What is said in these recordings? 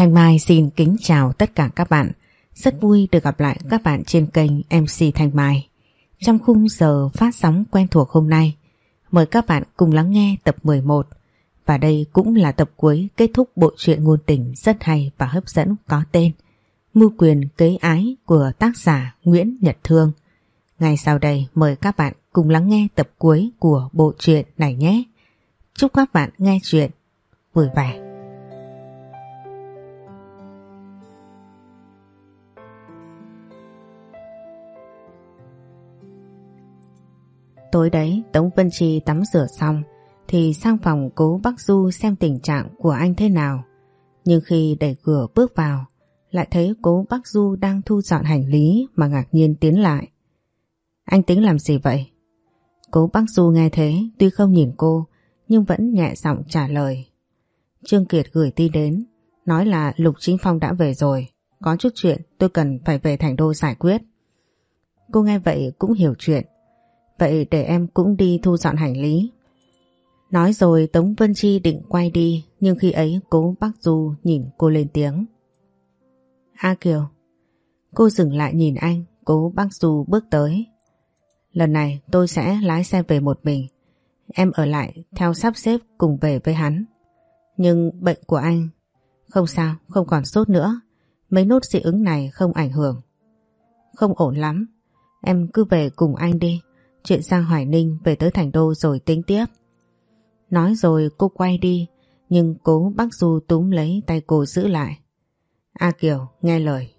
Thanh Mai xin kính chào tất cả các bạn. Rất vui được gặp lại các bạn trên kênh MC Thanh Mai. Trong khung giờ phát sóng quen thuộc hôm nay, mời các bạn cùng lắng nghe tập 11. Và đây cũng là tập cuối kết thúc bộ truyện ngôn tình rất hay và hấp dẫn có tên Mưu quyền kế ái của tác giả Nguyễn Nhật Thương. Ngay sau đây mời các bạn cùng lắng nghe tập cuối của bộ truyện này nhé. Chúc các bạn nghe chuyện vui vẻ. Tối đấy, Tống Vân Trì tắm rửa xong, thì sang phòng cố Bắc Du xem tình trạng của anh thế nào. Nhưng khi đẩy cửa bước vào, lại thấy cố Bắc Du đang thu dọn hành lý mà ngạc nhiên tiến lại. Anh tính làm gì vậy? Cố Bắc Du nghe thế, tuy không nhìn cô, nhưng vẫn nhẹ giọng trả lời. Trương Kiệt gửi tin đến, nói là Lục Chính Phong đã về rồi. Có chút chuyện tôi cần phải về thành đô giải quyết. Cô nghe vậy cũng hiểu chuyện Vậy để em cũng đi thu dọn hành lý. Nói rồi Tống Vân Chi định quay đi nhưng khi ấy cố bác Du nhìn cô lên tiếng. A Kiều. Cô dừng lại nhìn anh, cố bác Du bước tới. Lần này tôi sẽ lái xe về một mình. Em ở lại theo sắp xếp cùng về với hắn. Nhưng bệnh của anh... Không sao, không còn sốt nữa. Mấy nốt dị ứng này không ảnh hưởng. Không ổn lắm. Em cứ về cùng anh đi. Chuyện sang Hoài Ninh về tới Thành Đô rồi tính tiếp. Nói rồi cô quay đi, nhưng cố bác Du túm lấy tay cô giữ lại. A Kiều, nghe lời.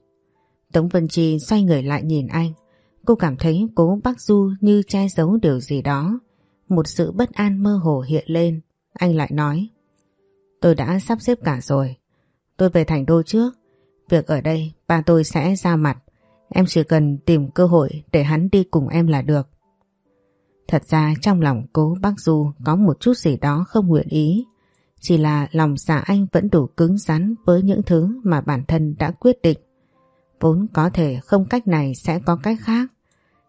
Tống Vân Chi xoay người lại nhìn anh. Cô cảm thấy cố bác Du như che giấu điều gì đó. Một sự bất an mơ hồ hiện lên. Anh lại nói. Tôi đã sắp xếp cả rồi. Tôi về thành đô trước. Việc ở đây ba tôi sẽ ra mặt. Em chỉ cần tìm cơ hội để hắn đi cùng em là được. Thật ra trong lòng cố bác Du có một chút gì đó không nguyện ý. Chỉ là lòng dạ anh vẫn đủ cứng rắn với những thứ mà bản thân đã quyết định. Vốn có thể không cách này sẽ có cách khác.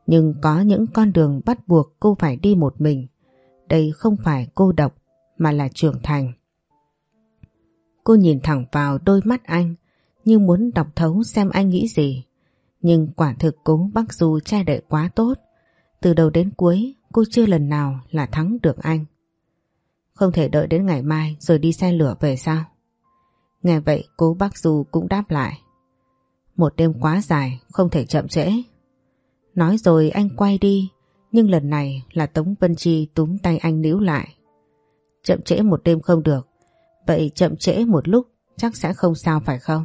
Nhưng có những con đường bắt buộc cô phải đi một mình. Đây không phải cô độc, mà là trưởng thành. Cô nhìn thẳng vào đôi mắt anh, như muốn đọc thấu xem anh nghĩ gì. Nhưng quả thực cố bác Du che đậy quá tốt. Từ đầu đến cuối cô chưa lần nào là thắng được anh. Không thể đợi đến ngày mai rồi đi xe lửa về sao? Nghe vậy cô bác Du cũng đáp lại. Một đêm quá dài, không thể chậm trễ. Nói rồi anh quay đi, nhưng lần này là Tống Vân Chi túm tay anh níu lại. Chậm trễ một đêm không được, vậy chậm trễ một lúc chắc sẽ không sao phải không?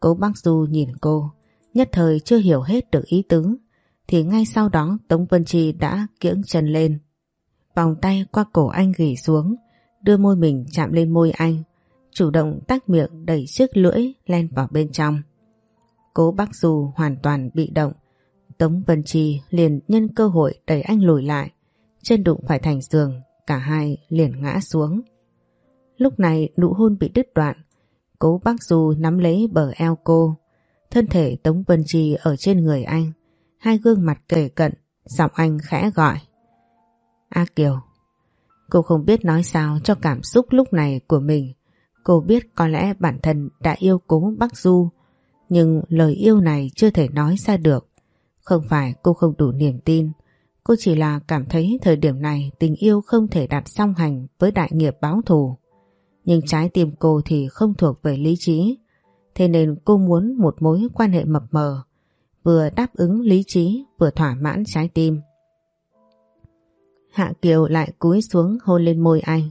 Cố bác Du nhìn cô, nhất thời chưa hiểu hết được ý tứ, thì ngay sau đó Tống Vân Chi đã kiễng chân lên. Vòng tay qua cổ anh gỉ xuống, đưa môi mình chạm lên môi anh, chủ động tách miệng đẩy chiếc lưỡi len vào bên trong. Cố bác dù hoàn toàn bị động, Tống Vân Chi liền nhân cơ hội đẩy anh lùi lại, chân đụng phải thành giường, cả hai liền ngã xuống. Lúc này nụ hôn bị đứt đoạn, cố bác dù nắm lấy bờ eo cô, thân thể Tống Vân Chi ở trên người anh, hai gương mặt kề cận, giọng anh khẽ gọi. A Kiều, cô không biết nói sao cho cảm xúc lúc này của mình. Cô biết có lẽ bản thân đã yêu cố Bắc Du, nhưng lời yêu này chưa thể nói ra được. Không phải cô không đủ niềm tin, cô chỉ là cảm thấy thời điểm này tình yêu không thể đặt song hành với đại nghiệp báo thù. Nhưng trái tim cô thì không thuộc về lý trí, thế nên cô muốn một mối quan hệ mập mờ, vừa đáp ứng lý trí vừa thỏa mãn trái tim. Hạ Kiều lại cúi xuống hôn lên môi anh.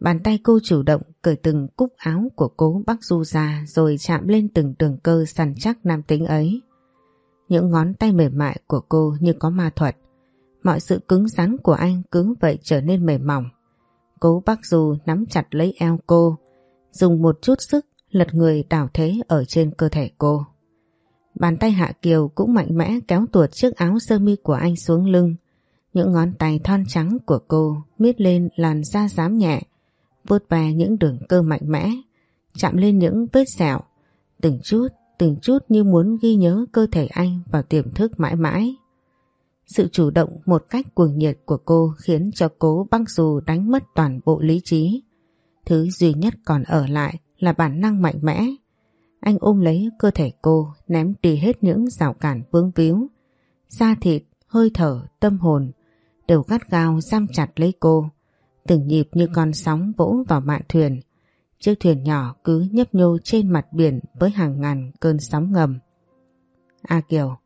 Bàn tay cô chủ động cởi từng cúc áo của cố bác Du ra rồi chạm lên từng đường cơ săn chắc nam tính ấy. Những ngón tay mềm mại của cô như có ma thuật. Mọi sự cứng rắn của anh cứng vậy trở nên mềm mỏng. Cố bác Du nắm chặt lấy eo cô, dùng một chút sức lật người đảo thế ở trên cơ thể cô. Bàn tay Hạ Kiều cũng mạnh mẽ kéo tuột chiếc áo sơ mi của anh xuống lưng. Những ngón tay thon trắng của cô miết lên làn da dám nhẹ, vuốt ve những đường cơ mạnh mẽ, chạm lên những vết sẹo, từng chút, từng chút như muốn ghi nhớ cơ thể anh vào tiềm thức mãi mãi. Sự chủ động một cách cuồng nhiệt của cô khiến cho cố băng dù đánh mất toàn bộ lý trí. Thứ duy nhất còn ở lại là bản năng mạnh mẽ. Anh ôm lấy cơ thể cô, ném đi hết những rào cản vướng víu. Da thịt, hơi thở, tâm hồn đều gắt gao giam chặt lấy cô. Từng nhịp như con sóng vỗ vào mạn thuyền. Chiếc thuyền nhỏ cứ nhấp nhô trên mặt biển với hàng ngàn cơn sóng ngầm. A Kiều,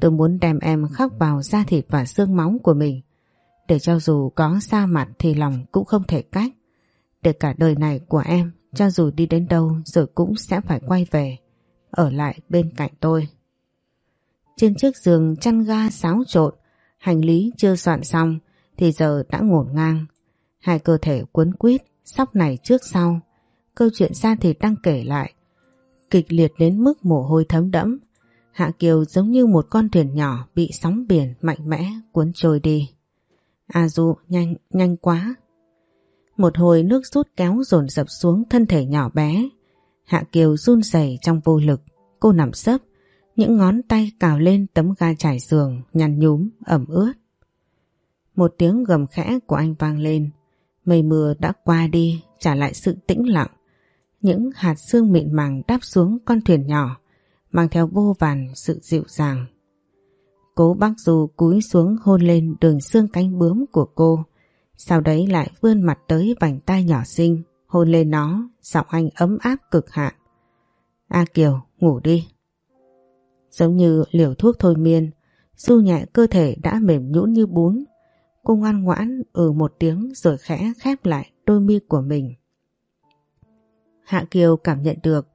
tôi muốn đem em khắc vào da thịt và xương máu của mình. Để cho dù có xa mặt thì lòng cũng không thể cách. Để cả đời này của em, cho dù đi đến đâu rồi cũng sẽ phải quay về, ở lại bên cạnh tôi. Trên chiếc giường chăn ga xáo trộn, hành lý chưa soạn xong thì giờ đã ngổn ngang. Hai cơ thể cuốn quýt, sóc này trước sau. Câu chuyện ra thì đang kể lại. Kịch liệt đến mức mồ hôi thấm đẫm. Hạ Kiều giống như một con thuyền nhỏ bị sóng biển mạnh mẽ cuốn trôi đi. A Du nhanh, nhanh quá. Một hồi nước rút kéo dồn dập xuống thân thể nhỏ bé. Hạ Kiều run rẩy trong vô lực. Cô nằm sấp, những ngón tay cào lên tấm ga trải giường, nhăn nhúm, ẩm ướt. Một tiếng gầm khẽ của anh vang lên. Mây mưa đã qua đi, trả lại sự tĩnh lặng. Những hạt sương mịn màng đáp xuống con thuyền nhỏ, mang theo vô vàn sự dịu dàng. Cố bác Du cúi xuống hôn lên đường xương cánh bướm của cô, sau đấy lại vươn mặt tới vành tay nhỏ xinh, hôn lên nó, giọng anh ấm áp cực hạn. A Kiều, ngủ đi. Giống như liều thuốc thôi miên, Du nhẹ cơ thể đã mềm nhũn như bún. Cô ngoan ngoãn ừ một tiếng rồi khẽ khép lại đôi mi của mình. Hạ Kiều cảm nhận được,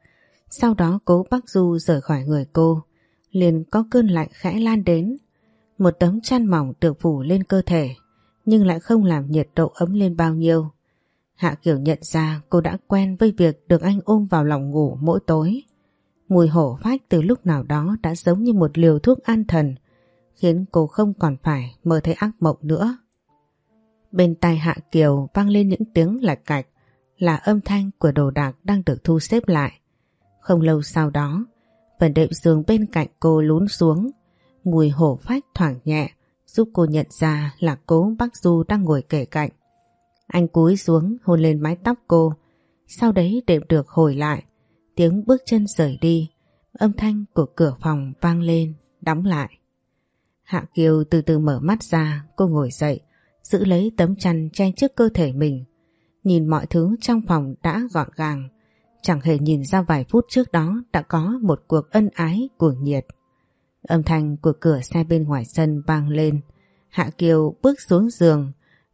sau đó cố Bắc Du rời khỏi người cô, liền có cơn lạnh khẽ lan đến. Một tấm chăn mỏng được phủ lên cơ thể, nhưng lại không làm nhiệt độ ấm lên bao nhiêu. Hạ Kiều nhận ra cô đã quen với việc được anh ôm vào lòng ngủ mỗi tối. Mùi hổ phách từ lúc nào đó đã giống như một liều thuốc an thần, khiến cô không còn phải mơ thấy ác mộng nữa. Bên tai Hạ Kiều vang lên những tiếng lạch cạch là âm thanh của đồ đạc đang được thu xếp lại. Không lâu sau đó, phần đệm giường bên cạnh cô lún xuống, mùi hổ phách thoảng nhẹ giúp cô nhận ra là cố bác Du đang ngồi kể cạnh. Anh cúi xuống hôn lên mái tóc cô, sau đấy đệm được hồi lại, tiếng bước chân rời đi, âm thanh của cửa phòng vang lên, đóng lại. Hạ Kiều từ từ mở mắt ra, cô ngồi dậy, giữ lấy tấm chăn che trước cơ thể mình. Nhìn mọi thứ trong phòng đã gọn gàng, chẳng hề nhìn ra vài phút trước đó đã có một cuộc ân ái cuồng nhiệt. Âm thanh của cửa xe bên ngoài sân vang lên, Hạ Kiều bước xuống giường,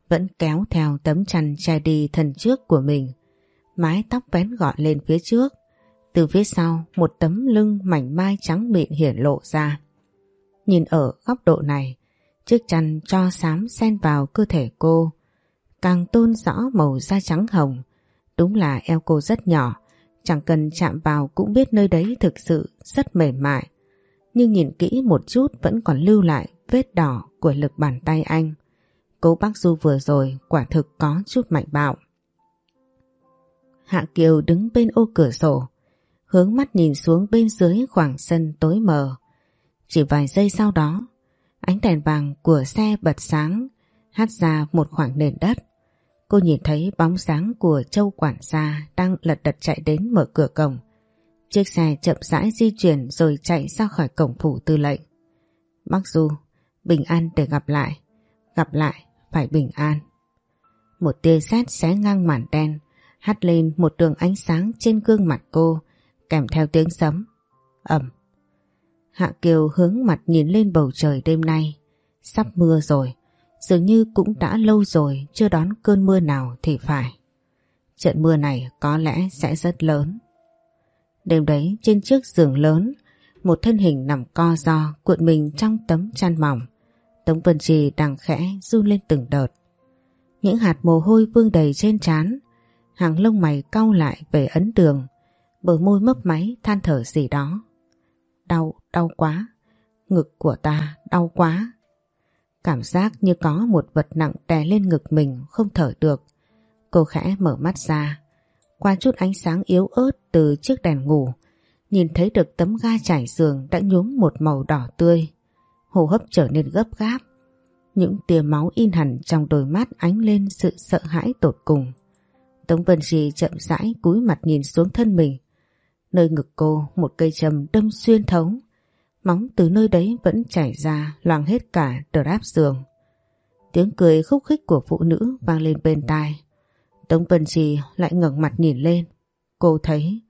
vẫn kéo theo tấm chăn che đi thân trước của mình. Mái tóc vén gọn lên phía trước, từ phía sau một tấm lưng mảnh mai trắng mịn hiển lộ ra. Nhìn ở góc độ này, chiếc chăn cho xám xen vào cơ thể cô, càng tôn rõ màu da trắng hồng. Đúng là eo cô rất nhỏ, chẳng cần chạm vào cũng biết nơi đấy thực sự rất mềm mại. Nhưng nhìn kỹ một chút vẫn còn lưu lại vết đỏ của lực bàn tay anh. Cố bác Du vừa rồi quả thực có chút mạnh bạo. Hạ Kiều đứng bên ô cửa sổ, hướng mắt nhìn xuống bên dưới khoảng sân tối mờ. Chỉ vài giây sau đó, ánh đèn vàng của xe bật sáng, hát ra một khoảng nền đất. Cô nhìn thấy bóng sáng của châu quản gia đang lật đật chạy đến mở cửa cổng. Chiếc xe chậm rãi di chuyển rồi chạy ra khỏi cổng phủ tư lệnh. Bác Du, bình an để gặp lại. Gặp lại, phải bình an. Một tia sét xé ngang màn đen, hắt lên một đường ánh sáng trên gương mặt cô, kèm theo tiếng sấm. Ẩm. Hạ Kiều hướng mặt nhìn lên bầu trời đêm nay. Sắp mưa rồi, dường như cũng đã lâu rồi chưa đón cơn mưa nào thì phải. Trận mưa này có lẽ sẽ rất lớn. Đêm đấy trên chiếc giường lớn, một thân hình nằm co do cuộn mình trong tấm chăn mỏng. Tống Vân Trì đang khẽ run lên từng đợt. Những hạt mồ hôi vương đầy trên trán, hàng lông mày cau lại về ấn đường, bờ môi mấp máy than thở gì đó. Đau, đau quá, ngực của ta đau quá. Cảm giác như có một vật nặng đè lên ngực mình không thở được. Cô khẽ mở mắt ra, qua chút ánh sáng yếu ớt từ chiếc đèn ngủ, nhìn thấy được tấm ga trải giường đã nhuốm một màu đỏ tươi. Hô hấp trở nên gấp gáp. Những tia máu in hẳn trong đôi mắt ánh lên sự sợ hãi tột cùng. Tống Vân Trì chậm rãi cúi mặt nhìn xuống thân mình. Nơi ngực cô một cây châm đâm xuyên thấu. Móng từ nơi đấy vẫn chảy ra loang hết cả đờ đáp giường. Tiếng cười khúc khích của phụ nữ vang lên bên tai. Tống Vân Trì lại ngẩng mặt nhìn lên. Cô thấy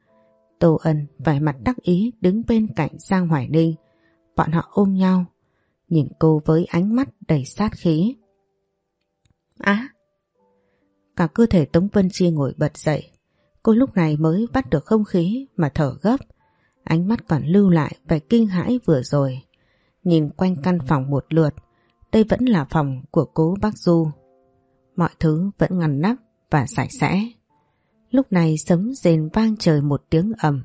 Tô Ân vẻ mặt đắc ý đứng bên cạnh Giang Hoài Ninh. Bọn họ ôm nhau, nhìn cô với ánh mắt đầy sát khí. Á! cả cơ thể Tống Vân Chi ngồi bật dậy. Cô lúc này mới bắt được không khí mà thở gấp. Ánh mắt còn lưu lại vẻ kinh hãi vừa rồi. Nhìn quanh căn phòng một lượt, đây vẫn là phòng của cố bác Du. Mọi thứ vẫn ngăn nắp và sạch sẽ. Lúc này sấm rền vang trời một tiếng ầm.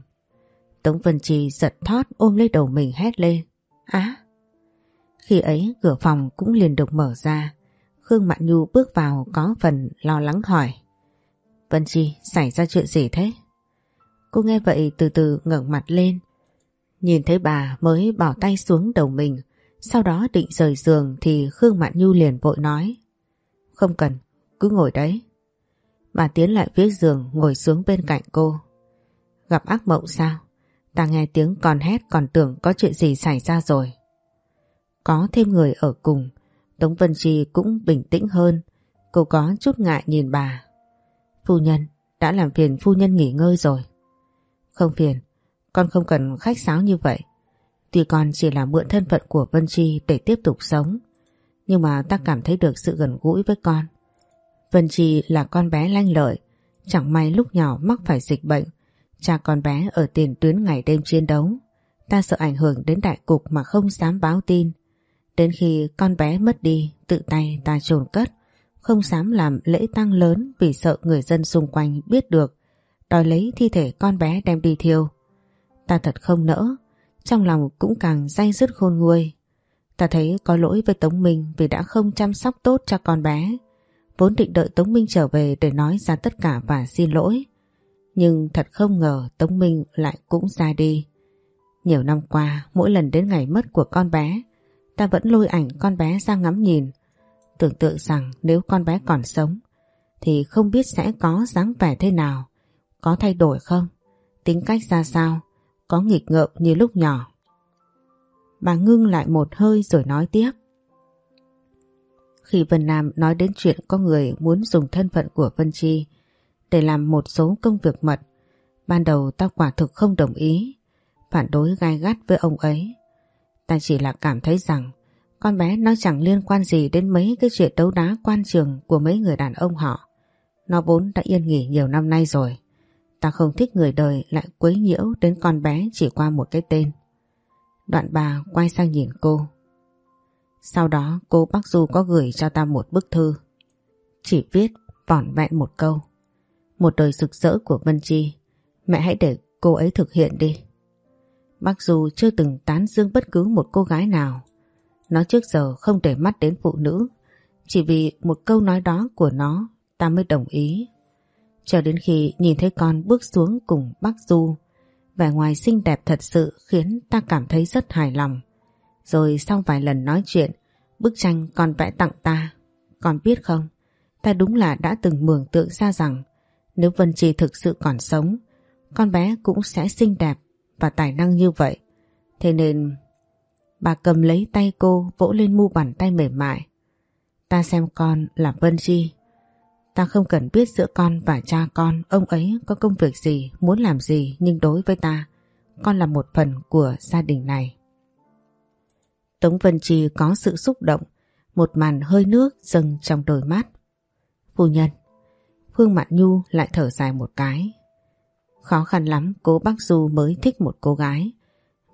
Tống Vân Trì giật thót ôm lấy đầu mình hét lên. Á! Khi ấy cửa phòng cũng liền được mở ra. Khương Mạn Nhu bước vào có phần lo lắng hỏi. Vân Chi, xảy ra chuyện gì thế? Cô nghe vậy từ từ ngẩng mặt lên. Nhìn thấy bà mới bỏ tay xuống đầu mình. Sau đó định rời giường thì Khương Mạn Nhu liền vội nói. Không cần, cứ ngồi đấy. Bà tiến lại phía giường ngồi xuống bên cạnh cô. Gặp ác mộng sao? Ta nghe tiếng còn hét còn tưởng có chuyện gì xảy ra rồi. Có thêm người ở cùng, Tống Vân Chi cũng bình tĩnh hơn. Cô có chút ngại nhìn bà. Phu nhân, đã làm phiền phu nhân nghỉ ngơi rồi. Không phiền, con không cần khách sáo như vậy. Tuy con chỉ là mượn thân phận của Vân Chi để tiếp tục sống. Nhưng mà ta cảm thấy được sự gần gũi với con. Vân Chi là con bé lanh lợi. Chẳng may lúc nhỏ mắc phải dịch bệnh. Cha con bé ở tiền tuyến ngày đêm chiến đấu. Ta sợ ảnh hưởng đến đại cục mà không dám báo tin. Đến khi con bé mất đi, tự tay ta trồn cất, không dám làm lễ tăng lớn vì sợ người dân xung quanh biết được, đòi lấy thi thể con bé đem đi thiêu. Ta thật không nỡ, trong lòng cũng càng day dứt khôn nguôi. Ta thấy có lỗi với Tống Minh vì đã không chăm sóc tốt cho con bé. Vốn định đợi Tống Minh trở về để nói ra tất cả và xin lỗi. Nhưng thật không ngờ Tống Minh lại cũng ra đi. Nhiều năm qua, mỗi lần đến ngày mất của con bé, ta vẫn lôi ảnh con bé ra ngắm nhìn. Tưởng tượng rằng nếu con bé còn sống thì không biết sẽ có dáng vẻ thế nào, có thay đổi không, tính cách ra sao, có nghịch ngợm như lúc nhỏ. Bà ngưng lại một hơi rồi nói tiếp. Khi Vân Nam nói đến chuyện có người muốn dùng thân phận của Vân Chi để làm một số công việc mật, ban đầu ta quả thực không đồng ý, phản đối gai gắt với ông ấy. Ta chỉ là cảm thấy rằng con bé nó chẳng liên quan gì đến mấy cái chuyện đấu đá quan trường của mấy người đàn ông họ. Nó vốn đã yên nghỉ nhiều năm nay rồi. Ta không thích người đời lại quấy nhiễu đến con bé chỉ qua một cái tên. Đoạn bà quay sang nhìn cô. Sau đó, cô Bắc Du có gửi cho ta một bức thư. Chỉ viết vỏn vẹn một câu. Một đời rực rỡ của Vân Chi. Mẹ hãy để cô ấy thực hiện đi. Bác Du chưa từng tán dương bất cứ một cô gái nào. Nó trước giờ không để mắt đến phụ nữ. Chỉ vì một câu nói đó của nó, ta mới đồng ý. Cho đến khi nhìn thấy con bước xuống cùng bác Du. Vẻ ngoài xinh đẹp thật sự khiến ta cảm thấy rất hài lòng. Rồi sau vài lần nói chuyện, bức tranh con vẽ tặng ta. Con biết không, ta đúng là đã từng mường tượng ra rằng nếu Vân Chi thực sự còn sống, con bé cũng sẽ xinh đẹp và tài năng như vậy. Thế nên bà cầm lấy tay cô vỗ lên mu bàn tay mềm mại. Ta xem con là Vân Chi. Ta không cần biết giữa con và cha con ông ấy có công việc gì, muốn làm gì nhưng đối với ta, con là một phần của gia đình này. Tống Vân Chi có sự xúc động, một màn hơi nước dâng trong đôi mắt. Phu nhân, Phương Mạn Nhu lại thở dài một cái. Khó khăn lắm cố bác Du mới thích một cô gái.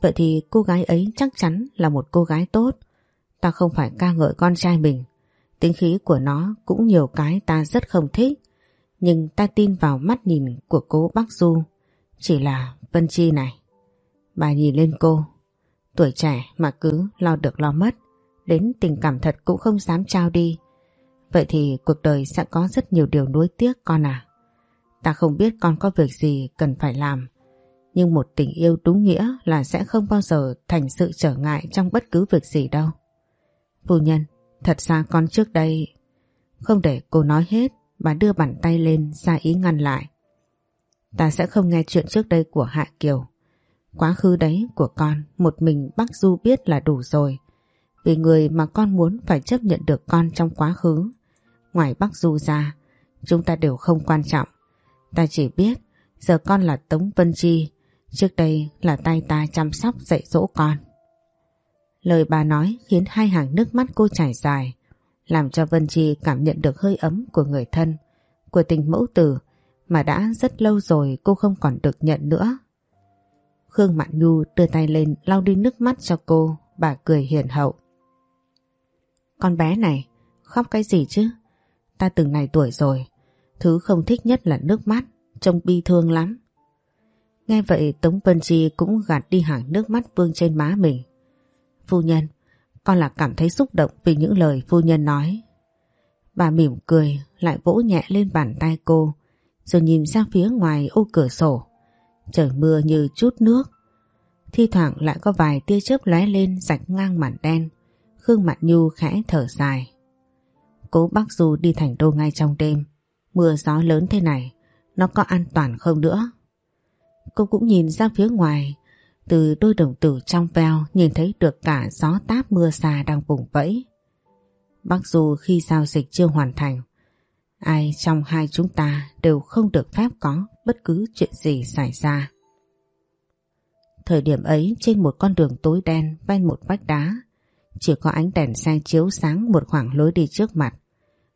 Vậy thì cô gái ấy chắc chắn là một cô gái tốt. Ta không phải ca ngợi con trai mình. Tính khí của nó cũng nhiều cái ta rất không thích. Nhưng ta tin vào mắt nhìn của cố bác Du. Chỉ là Vân Chi này. Bà nhìn lên cô. Tuổi trẻ mà cứ lo được lo mất. Đến tình cảm thật cũng không dám trao đi. Vậy thì cuộc đời sẽ có rất nhiều điều nuối tiếc con à. Ta không biết con có việc gì cần phải làm. Nhưng một tình yêu đúng nghĩa là sẽ không bao giờ thành sự trở ngại trong bất cứ việc gì đâu. Phu nhân, thật ra con trước đây... Không để cô nói hết, Bà đưa bàn tay lên ra ý ngăn lại. Ta sẽ không nghe chuyện trước đây của Hạ Kiều. Quá khứ đấy của con một mình bác Du biết là đủ rồi. Vì người mà con muốn phải chấp nhận được con trong quá khứ. Ngoài bác Du ra, chúng ta đều không quan trọng. Ta chỉ biết giờ con là Tống Vân Chi, trước đây là tay ta chăm sóc dạy dỗ con. Lời bà nói khiến hai hàng nước mắt cô chảy dài, làm cho Vân Chi cảm nhận được hơi ấm của người thân, của tình mẫu tử mà đã rất lâu rồi cô không còn được nhận nữa. Khương Mạn Nhu đưa tay lên lau đi nước mắt cho cô, bà cười hiền hậu. Con bé này, khóc cái gì chứ? Ta từng này tuổi rồi, thứ không thích nhất là nước mắt, trông bi thương lắm. Nghe vậy Tống Vân Chi cũng gạt đi hàng nước mắt vương trên má mình. Phu nhân, con là cảm thấy xúc động vì những lời phu nhân nói. Bà mỉm cười lại vỗ nhẹ lên bàn tay cô rồi nhìn sang phía ngoài ô cửa sổ. Trời mưa như chút nước. Thi thoảng lại có vài tia chớp lóe lên rạch ngang màn đen. Khương Mạn Nhu khẽ thở dài. Cố bác Du đi thành đô ngay trong đêm. Mưa gió lớn thế này, nó có an toàn không nữa? Cô cũng nhìn ra phía ngoài, từ đôi đồng tử trong veo nhìn thấy được cả gió táp mưa xa đang vùng vẫy. Bác Du khi giao dịch chưa hoàn thành, ai trong hai chúng ta đều không được phép có bất cứ chuyện gì xảy ra. Thời điểm ấy trên một con đường tối đen ven một vách đá, chỉ có ánh đèn xe chiếu sáng một khoảng lối đi trước mặt.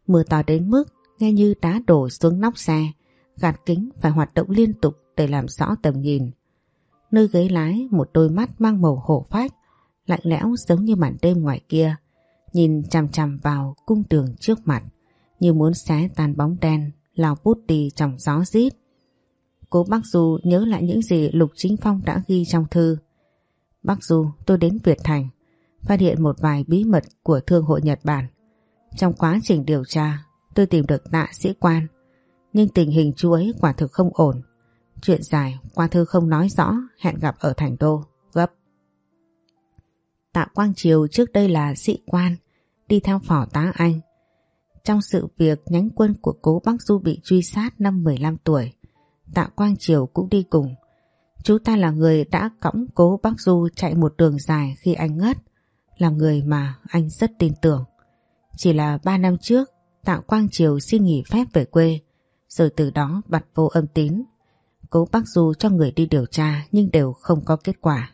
Mưa to đến mức nghe như đá đổ xuống nóc xe, gạt kính phải hoạt động liên tục để làm rõ tầm nhìn. Nơi ghế lái một đôi mắt mang màu hổ phách, lạnh lẽo giống như màn đêm ngoài kia, nhìn chằm chằm vào cung đường trước mặt, như muốn xé tan bóng đen, lao bút đi trong gió rít. Cô Bắc Du nhớ lại những gì Lục Chính Phong đã ghi trong thư. Bắc Du, tôi đến Việt Thành, phát hiện một vài bí mật của Thương hội Nhật Bản. Trong quá trình điều tra, tôi tìm được tạ sĩ quan, nhưng tình hình chú ấy quả thực không ổn. Chuyện dài, qua thư không nói rõ, hẹn gặp ở thành đô, gấp. Tạ Quang Triều trước đây là sĩ quan, đi theo phỏ tá Anh. Trong sự việc nhánh quân của cố Bắc Du bị truy sát năm 15 tuổi, Tạ Quang Triều cũng đi cùng. Chú ta là người đã cõng cố Bắc Du chạy một đường dài khi anh ngất, là người mà anh rất tin tưởng. Chỉ là 3 năm trước, Tạ Quang Triều xin nghỉ phép về quê, rồi từ đó bật vô âm tín. Cố Bắc Du cho người đi điều tra nhưng đều không có kết quả.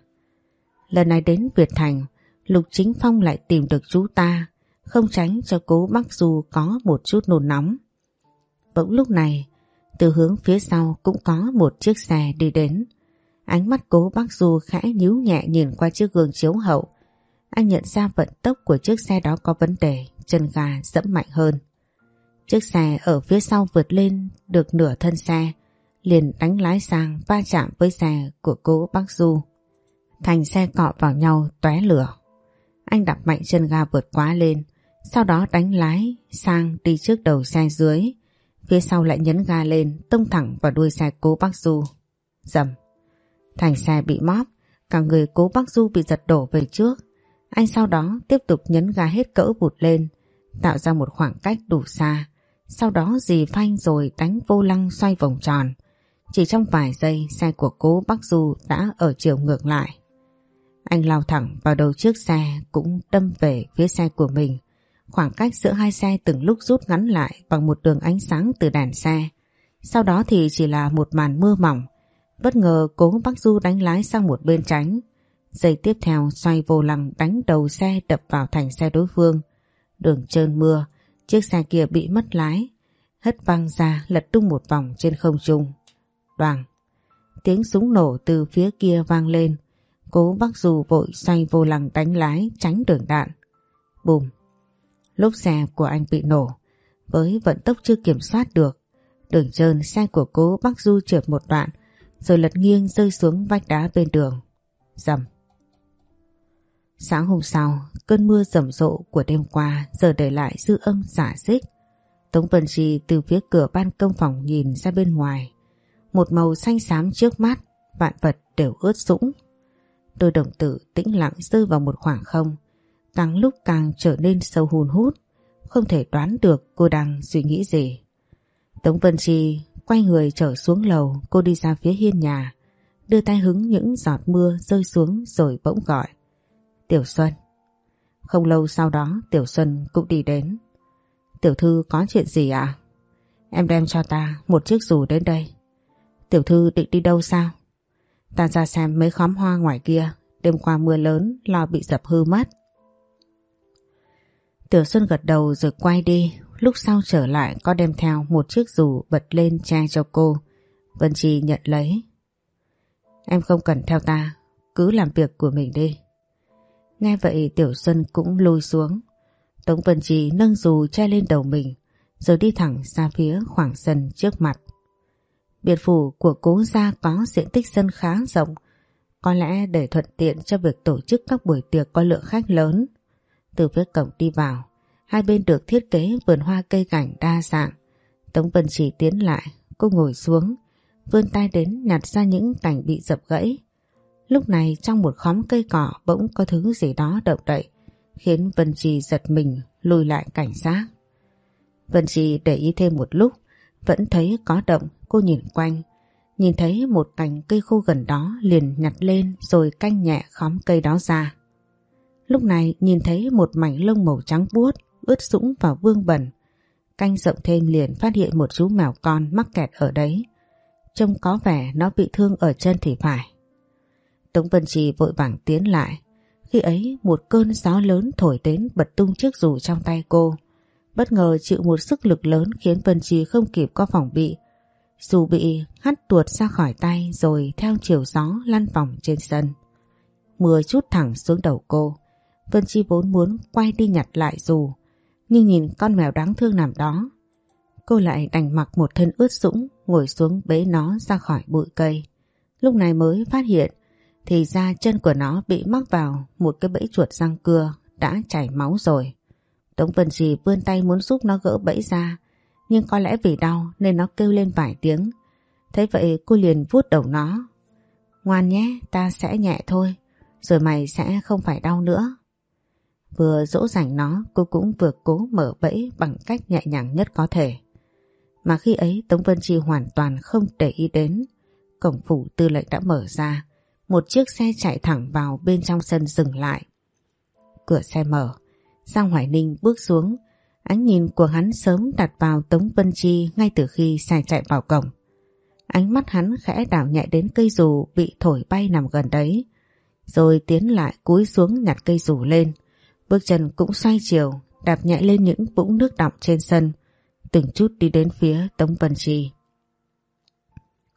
Lần này đến Việt Thành, Lục Chính Phong lại tìm được chú ta, không tránh cho cố Bắc Du có một chút nôn nóng. Bỗng lúc này, từ hướng phía sau cũng có một chiếc xe đi đến. Ánh mắt cố Bắc Du khẽ nhíu nhẹ nhìn qua chiếc gương chiếu hậu. Anh nhận ra vận tốc của chiếc xe đó có vấn đề, chân gà dẫm mạnh hơn. Chiếc xe ở phía sau vượt lên được nửa thân xe, liền đánh lái sang va chạm với xe của cố Bắc Du. Thành xe cọ vào nhau tóe lửa. Anh đạp mạnh chân ga vượt quá lên, sau đó đánh lái sang đi trước đầu xe dưới, phía sau lại nhấn ga lên tông thẳng vào đuôi xe cố Bắc Du. Dầm. Thành xe bị móp, cả người cố Bắc Du bị giật đổ về trước. Anh sau đó tiếp tục nhấn ga hết cỡ vụt lên, tạo ra một khoảng cách đủ xa. Sau đó dì phanh rồi đánh vô lăng xoay vòng tròn. Chỉ trong vài giây xe của cố Bắc Du đã ở chiều ngược lại. Anh lao thẳng vào đầu chiếc xe cũng đâm về phía xe của mình. Khoảng cách giữa hai xe từng lúc rút ngắn lại bằng một đường ánh sáng từ đèn xe. Sau đó thì chỉ là một màn mưa mỏng. Bất ngờ cố bác Du đánh lái sang một bên tránh. Giây tiếp theo xoay vô lăng đánh đầu xe đập vào thành xe đối phương. Đường trơn mưa, chiếc xe kia bị mất lái. Hất văng ra lật tung một vòng trên không trung. Đoàn. Tiếng súng nổ từ phía kia vang lên. Cố bác Du vội xoay vô lăng đánh lái tránh đường đạn. Bùm. Lốp xe của anh bị nổ. Với vận tốc chưa kiểm soát được. Đường trơn xe của cố Bắc Du trượt một đoạn rồi lật nghiêng rơi xuống vách đá bên đường. Dầm. Sáng hôm sau, cơn mưa rầm rộ của đêm qua giờ để lại dư âm giả dích. Tống Vân Trì từ phía cửa ban công phòng nhìn ra bên ngoài. Một màu xanh xám trước mắt, vạn vật đều ướt sũng. Đôi đồng tử tĩnh lặng rơi vào một khoảng không, càng lúc càng trở nên sâu hùn hút, không thể đoán được cô đang suy nghĩ gì. Tống Vân Chi quay người trở xuống lầu cô đi ra phía hiên nhà đưa tay hứng những giọt mưa rơi xuống rồi bỗng gọi. Tiểu Xuân. Không lâu sau đó Tiểu Xuân cũng đi đến. Tiểu Thư có chuyện gì ạ? À? Em đem cho ta một chiếc dù đến đây. Tiểu Thư định đi đâu sao? Ta ra xem mấy khóm hoa ngoài kia, đêm qua mưa lớn lo bị dập hư mất. Tiểu Xuân gật đầu rồi quay đi, lúc sau trở lại có đem theo một chiếc dù bật lên che cho cô. Vân Chi nhận lấy. Em không cần theo ta, cứ làm việc của mình đi. Nghe vậy Tiểu Xuân cũng lùi xuống. Tống Vân Chi nâng dù che lên đầu mình, rồi đi thẳng ra phía khoảng sân trước mặt. Biệt phủ của cố gia có diện tích sân khá rộng, có lẽ để thuận tiện cho việc tổ chức các buổi tiệc có lượng khách lớn. Từ phía cổng đi vào, hai bên được thiết kế vườn hoa cây cảnh đa dạng. Tống Vân Chỉ tiến lại, cô ngồi xuống, vươn tay đến nhặt ra những cành bị dập gãy. Lúc này trong một khóm cây cỏ bỗng có thứ gì đó động đậy, khiến Vân Trì giật mình lùi lại cảnh giác. Vân Trì để ý thêm một lúc, vẫn thấy có động, cô nhìn quanh, nhìn thấy một cành cây khô gần đó liền nhặt lên rồi canh nhẹ khóm cây đó ra. Lúc này nhìn thấy một mảnh lông màu trắng buốt, ướt sũng và vương bẩn. Canh rộng thêm liền phát hiện một chú mèo con mắc kẹt ở đấy. Trông có vẻ nó bị thương ở chân thì phải. Tống Vân Trì vội vàng tiến lại. Khi ấy, một cơn gió lớn thổi đến bật tung chiếc dù trong tay cô. Bất ngờ chịu một sức lực lớn khiến Vân Trì không kịp có phòng bị. Dù bị hắt tuột ra khỏi tay rồi theo chiều gió lăn vòng trên sân. Mưa chút thẳng xuống đầu cô. Vân Chi vốn muốn quay đi nhặt lại dù. Nhưng nhìn con mèo đáng thương nằm đó. Cô lại đành mặc một thân ướt sũng ngồi xuống bế nó ra khỏi bụi cây. Lúc này mới phát hiện thì ra chân của nó bị mắc vào một cái bẫy chuột răng cưa đã chảy máu rồi. Tống Vân Trì vươn tay muốn giúp nó gỡ bẫy ra nhưng có lẽ vì đau nên nó kêu lên vài tiếng. Thế vậy cô liền vuốt đầu nó. Ngoan nhé, ta sẽ nhẹ thôi, rồi mày sẽ không phải đau nữa. Vừa dỗ dành nó, cô cũng vừa cố mở bẫy bằng cách nhẹ nhàng nhất có thể. Mà khi ấy, Tống Vân Chi hoàn toàn không để ý đến. Cổng phủ tư lệnh đã mở ra. Một chiếc xe chạy thẳng vào bên trong sân dừng lại. Cửa xe mở. Giang Hoài Ninh bước xuống. Ánh nhìn của hắn sớm đặt vào Tống Vân Chi ngay từ khi xe chạy vào cổng. Ánh mắt hắn khẽ đảo nhẹ đến cây dù bị thổi bay nằm gần đấy. Rồi tiến lại cúi xuống nhặt cây dù lên. Bước chân cũng xoay chiều, đạp nhẹ lên những vũng nước đọng trên sân từng chút đi đến phía Tống Vân trì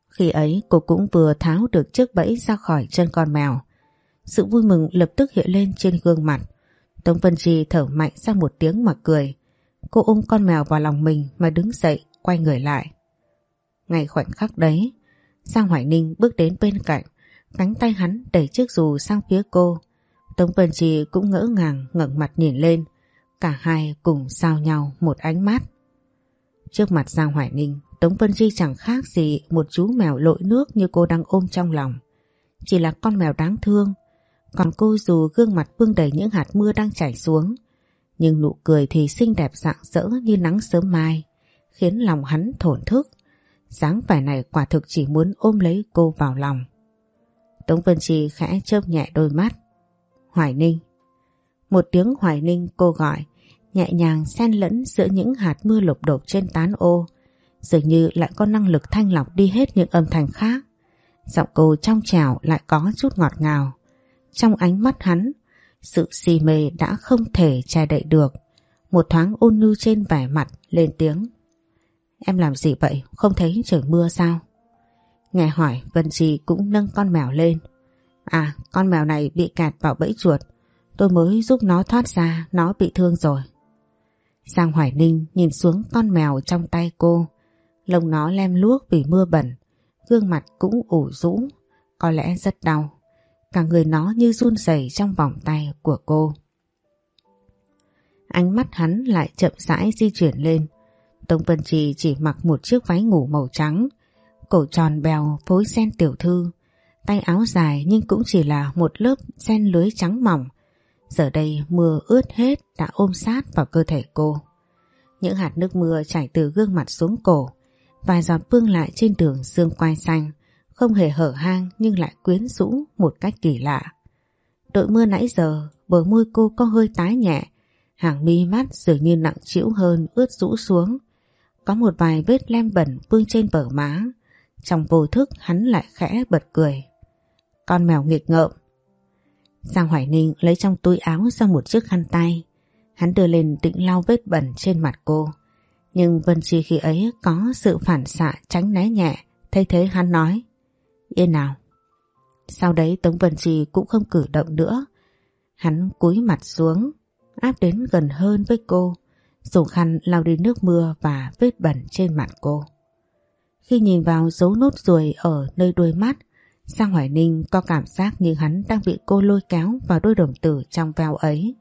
Khi ấy cô cũng vừa tháo được chiếc bẫy ra khỏi chân con mèo. Sự vui mừng lập tức hiện lên trên gương mặt. Tống Vân trì thở mạnh ra một tiếng mà cười. Cô ôm con mèo vào lòng mình mà đứng dậy quay người lại. Ngay khoảnh khắc đấy, Giang Hoài Ninh bước đến bên cạnh, cánh tay hắn đẩy chiếc dù sang phía cô. Tống Vân Chi cũng ngỡ ngàng ngẩng mặt nhìn lên, cả hai cùng sao nhau một ánh mắt. Trước mặt Giang Hoài Ninh, Tống Vân Chi chẳng khác gì một chú mèo lội nước như cô đang ôm trong lòng. Chỉ là con mèo đáng thương, còn cô dù gương mặt vương đầy những hạt mưa đang chảy xuống, nhưng nụ cười thì xinh đẹp rạng rỡ như nắng sớm mai, khiến lòng hắn thổn thức. dáng vẻ này quả thực chỉ muốn ôm lấy cô vào lòng. Tống Vân Chi khẽ chớp nhẹ đôi mắt. Hoài Ninh. Một tiếng Hoài Ninh cô gọi, nhẹ nhàng xen lẫn giữa những hạt mưa lục đột trên tán ô, dường như lại có năng lực thanh lọc đi hết những âm thanh khác. Giọng cô trong trẻo lại có chút ngọt ngào. Trong ánh mắt hắn, sự si mê đã không thể che đậy được. Một thoáng ôn nhu trên vẻ mặt lên tiếng. Em làm gì vậy? Không thấy trời mưa sao? Nghe hỏi Vân Trì cũng nâng con mèo lên. À, con mèo này bị kẹt vào bẫy chuột. Tôi mới giúp nó thoát ra, nó bị thương rồi. Giang Hoài Ninh nhìn xuống con mèo trong tay cô. Lông nó lem luốc vì mưa bẩn. Gương mặt cũng ủ rũ. Có lẽ rất đau. Cả người nó như run rẩy trong vòng tay của cô. Ánh mắt hắn lại chậm rãi di chuyển lên. Tống Vân Trì chỉ mặc một chiếc váy ngủ màu trắng. Cổ tròn bèo phối sen tiểu thư. Tay áo dài nhưng cũng chỉ là một lớp sen lưới trắng mỏng Giờ đây mưa ướt hết đã ôm sát vào cơ thể cô. Những hạt nước mưa chảy từ gương mặt xuống cổ, Vài giọt vương lại trên đường xương quai xanh, không hề hở hang nhưng lại quyến rũ một cách kỳ lạ. Đội mưa nãy giờ, bờ môi cô có hơi tái nhẹ, hàng mi mắt dường như nặng trĩu hơn ướt rũ xuống. Có một vài vết lem bẩn vương trên bờ má. Trong vô thức hắn lại khẽ bật cười. Con mèo nghịch ngợm. Giang Hoài Ninh lấy trong túi áo ra một chiếc khăn tay. Hắn đưa lên định lau vết bẩn trên mặt cô. Nhưng Vân Chi khi ấy có sự phản xạ tránh né nhẹ. Thay thế hắn nói. Yên nào. Sau đấy Tống Vân Chi cũng không cử động nữa. Hắn cúi mặt xuống, áp đến gần hơn với cô, dùng khăn lau đi nước mưa và vết bẩn trên mặt cô. Khi nhìn vào dấu nốt ruồi ở nơi đuôi mắt, Sang Hoài Ninh có cảm giác như hắn đang bị cô lôi kéo vào đôi đồng tử trong veo ấy.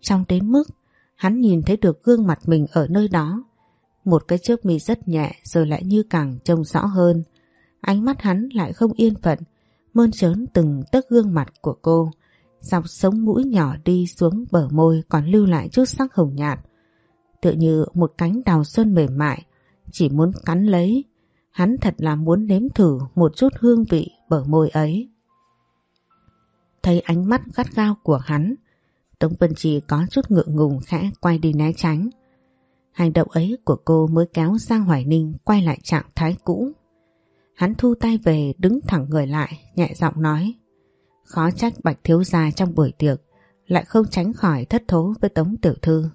Trong đến mức hắn nhìn thấy được gương mặt mình ở nơi đó. Một cái chớp mi rất nhẹ rồi lại như càng trông rõ hơn. Ánh mắt hắn lại không yên phận, mơn trớn từng tấc gương mặt của cô. Dọc sống mũi nhỏ đi xuống bờ môi còn lưu lại chút sắc hồng nhạt. Tựa như một cánh đào xuân mềm mại, chỉ muốn cắn lấy. Hắn thật là muốn nếm thử một chút hương vị bờ môi ấy. Thấy ánh mắt gắt gao của hắn, Tống Vân Trì có chút ngượng ngùng khẽ quay đi né tránh. Hành động ấy của cô mới kéo Giang Hoài Ninh quay lại trạng thái cũ. Hắn thu tay về đứng thẳng người lại, nhẹ giọng nói. Khó trách Bạch Thiếu Gia trong buổi tiệc lại không tránh khỏi thất thố với Tống Tiểu Thư.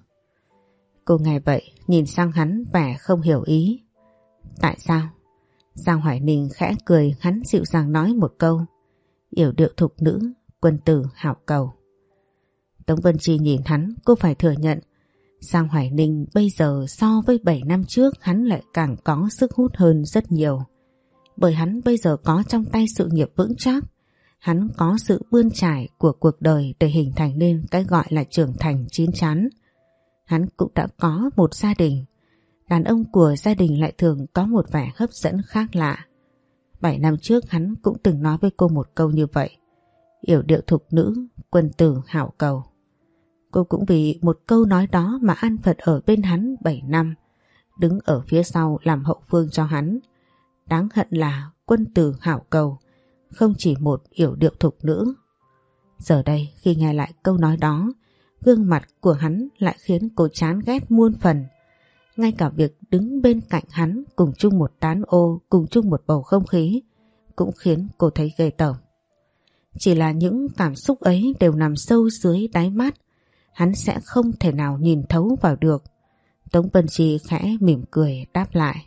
Cô nghe vậy nhìn sang hắn vẻ không hiểu ý. Tại sao? Giang Hoài Ninh khẽ cười hắn dịu dàng nói một câu. Yểu điệu thục nữ, quân tử hảo cầu. Tống Vân Chi nhìn hắn cô phải thừa nhận Giang Hoài Ninh bây giờ so với 7 năm trước hắn lại càng có sức hút hơn rất nhiều. Bởi hắn bây giờ có trong tay sự nghiệp vững chắc Hắn có sự bươn trải của cuộc đời để hình thành nên cái gọi là trưởng thành chín chắn. Hắn cũng đã có một gia đình. Đàn ông của gia đình lại thường có một vẻ hấp dẫn khác lạ. Bảy năm trước hắn cũng từng nói với cô một câu như vậy. Yểu điệu thục nữ, quân tử hảo cầu. Cô cũng vì một câu nói đó mà an phật ở bên hắn 7 năm, đứng ở phía sau làm hậu phương cho hắn. Đáng hận là quân tử hảo cầu, không chỉ một yểu điệu thục nữ. Giờ đây khi nghe lại câu nói đó, gương mặt của hắn lại khiến cô chán ghét muôn phần. Ngay cả việc đứng bên cạnh hắn cùng chung một tán ô, cùng chung một bầu không khí, cũng khiến cô thấy ghê tởm. Chỉ là những cảm xúc ấy đều nằm sâu dưới đáy mắt, hắn sẽ không thể nào nhìn thấu vào được. Tống Vân Chi khẽ mỉm cười đáp lại.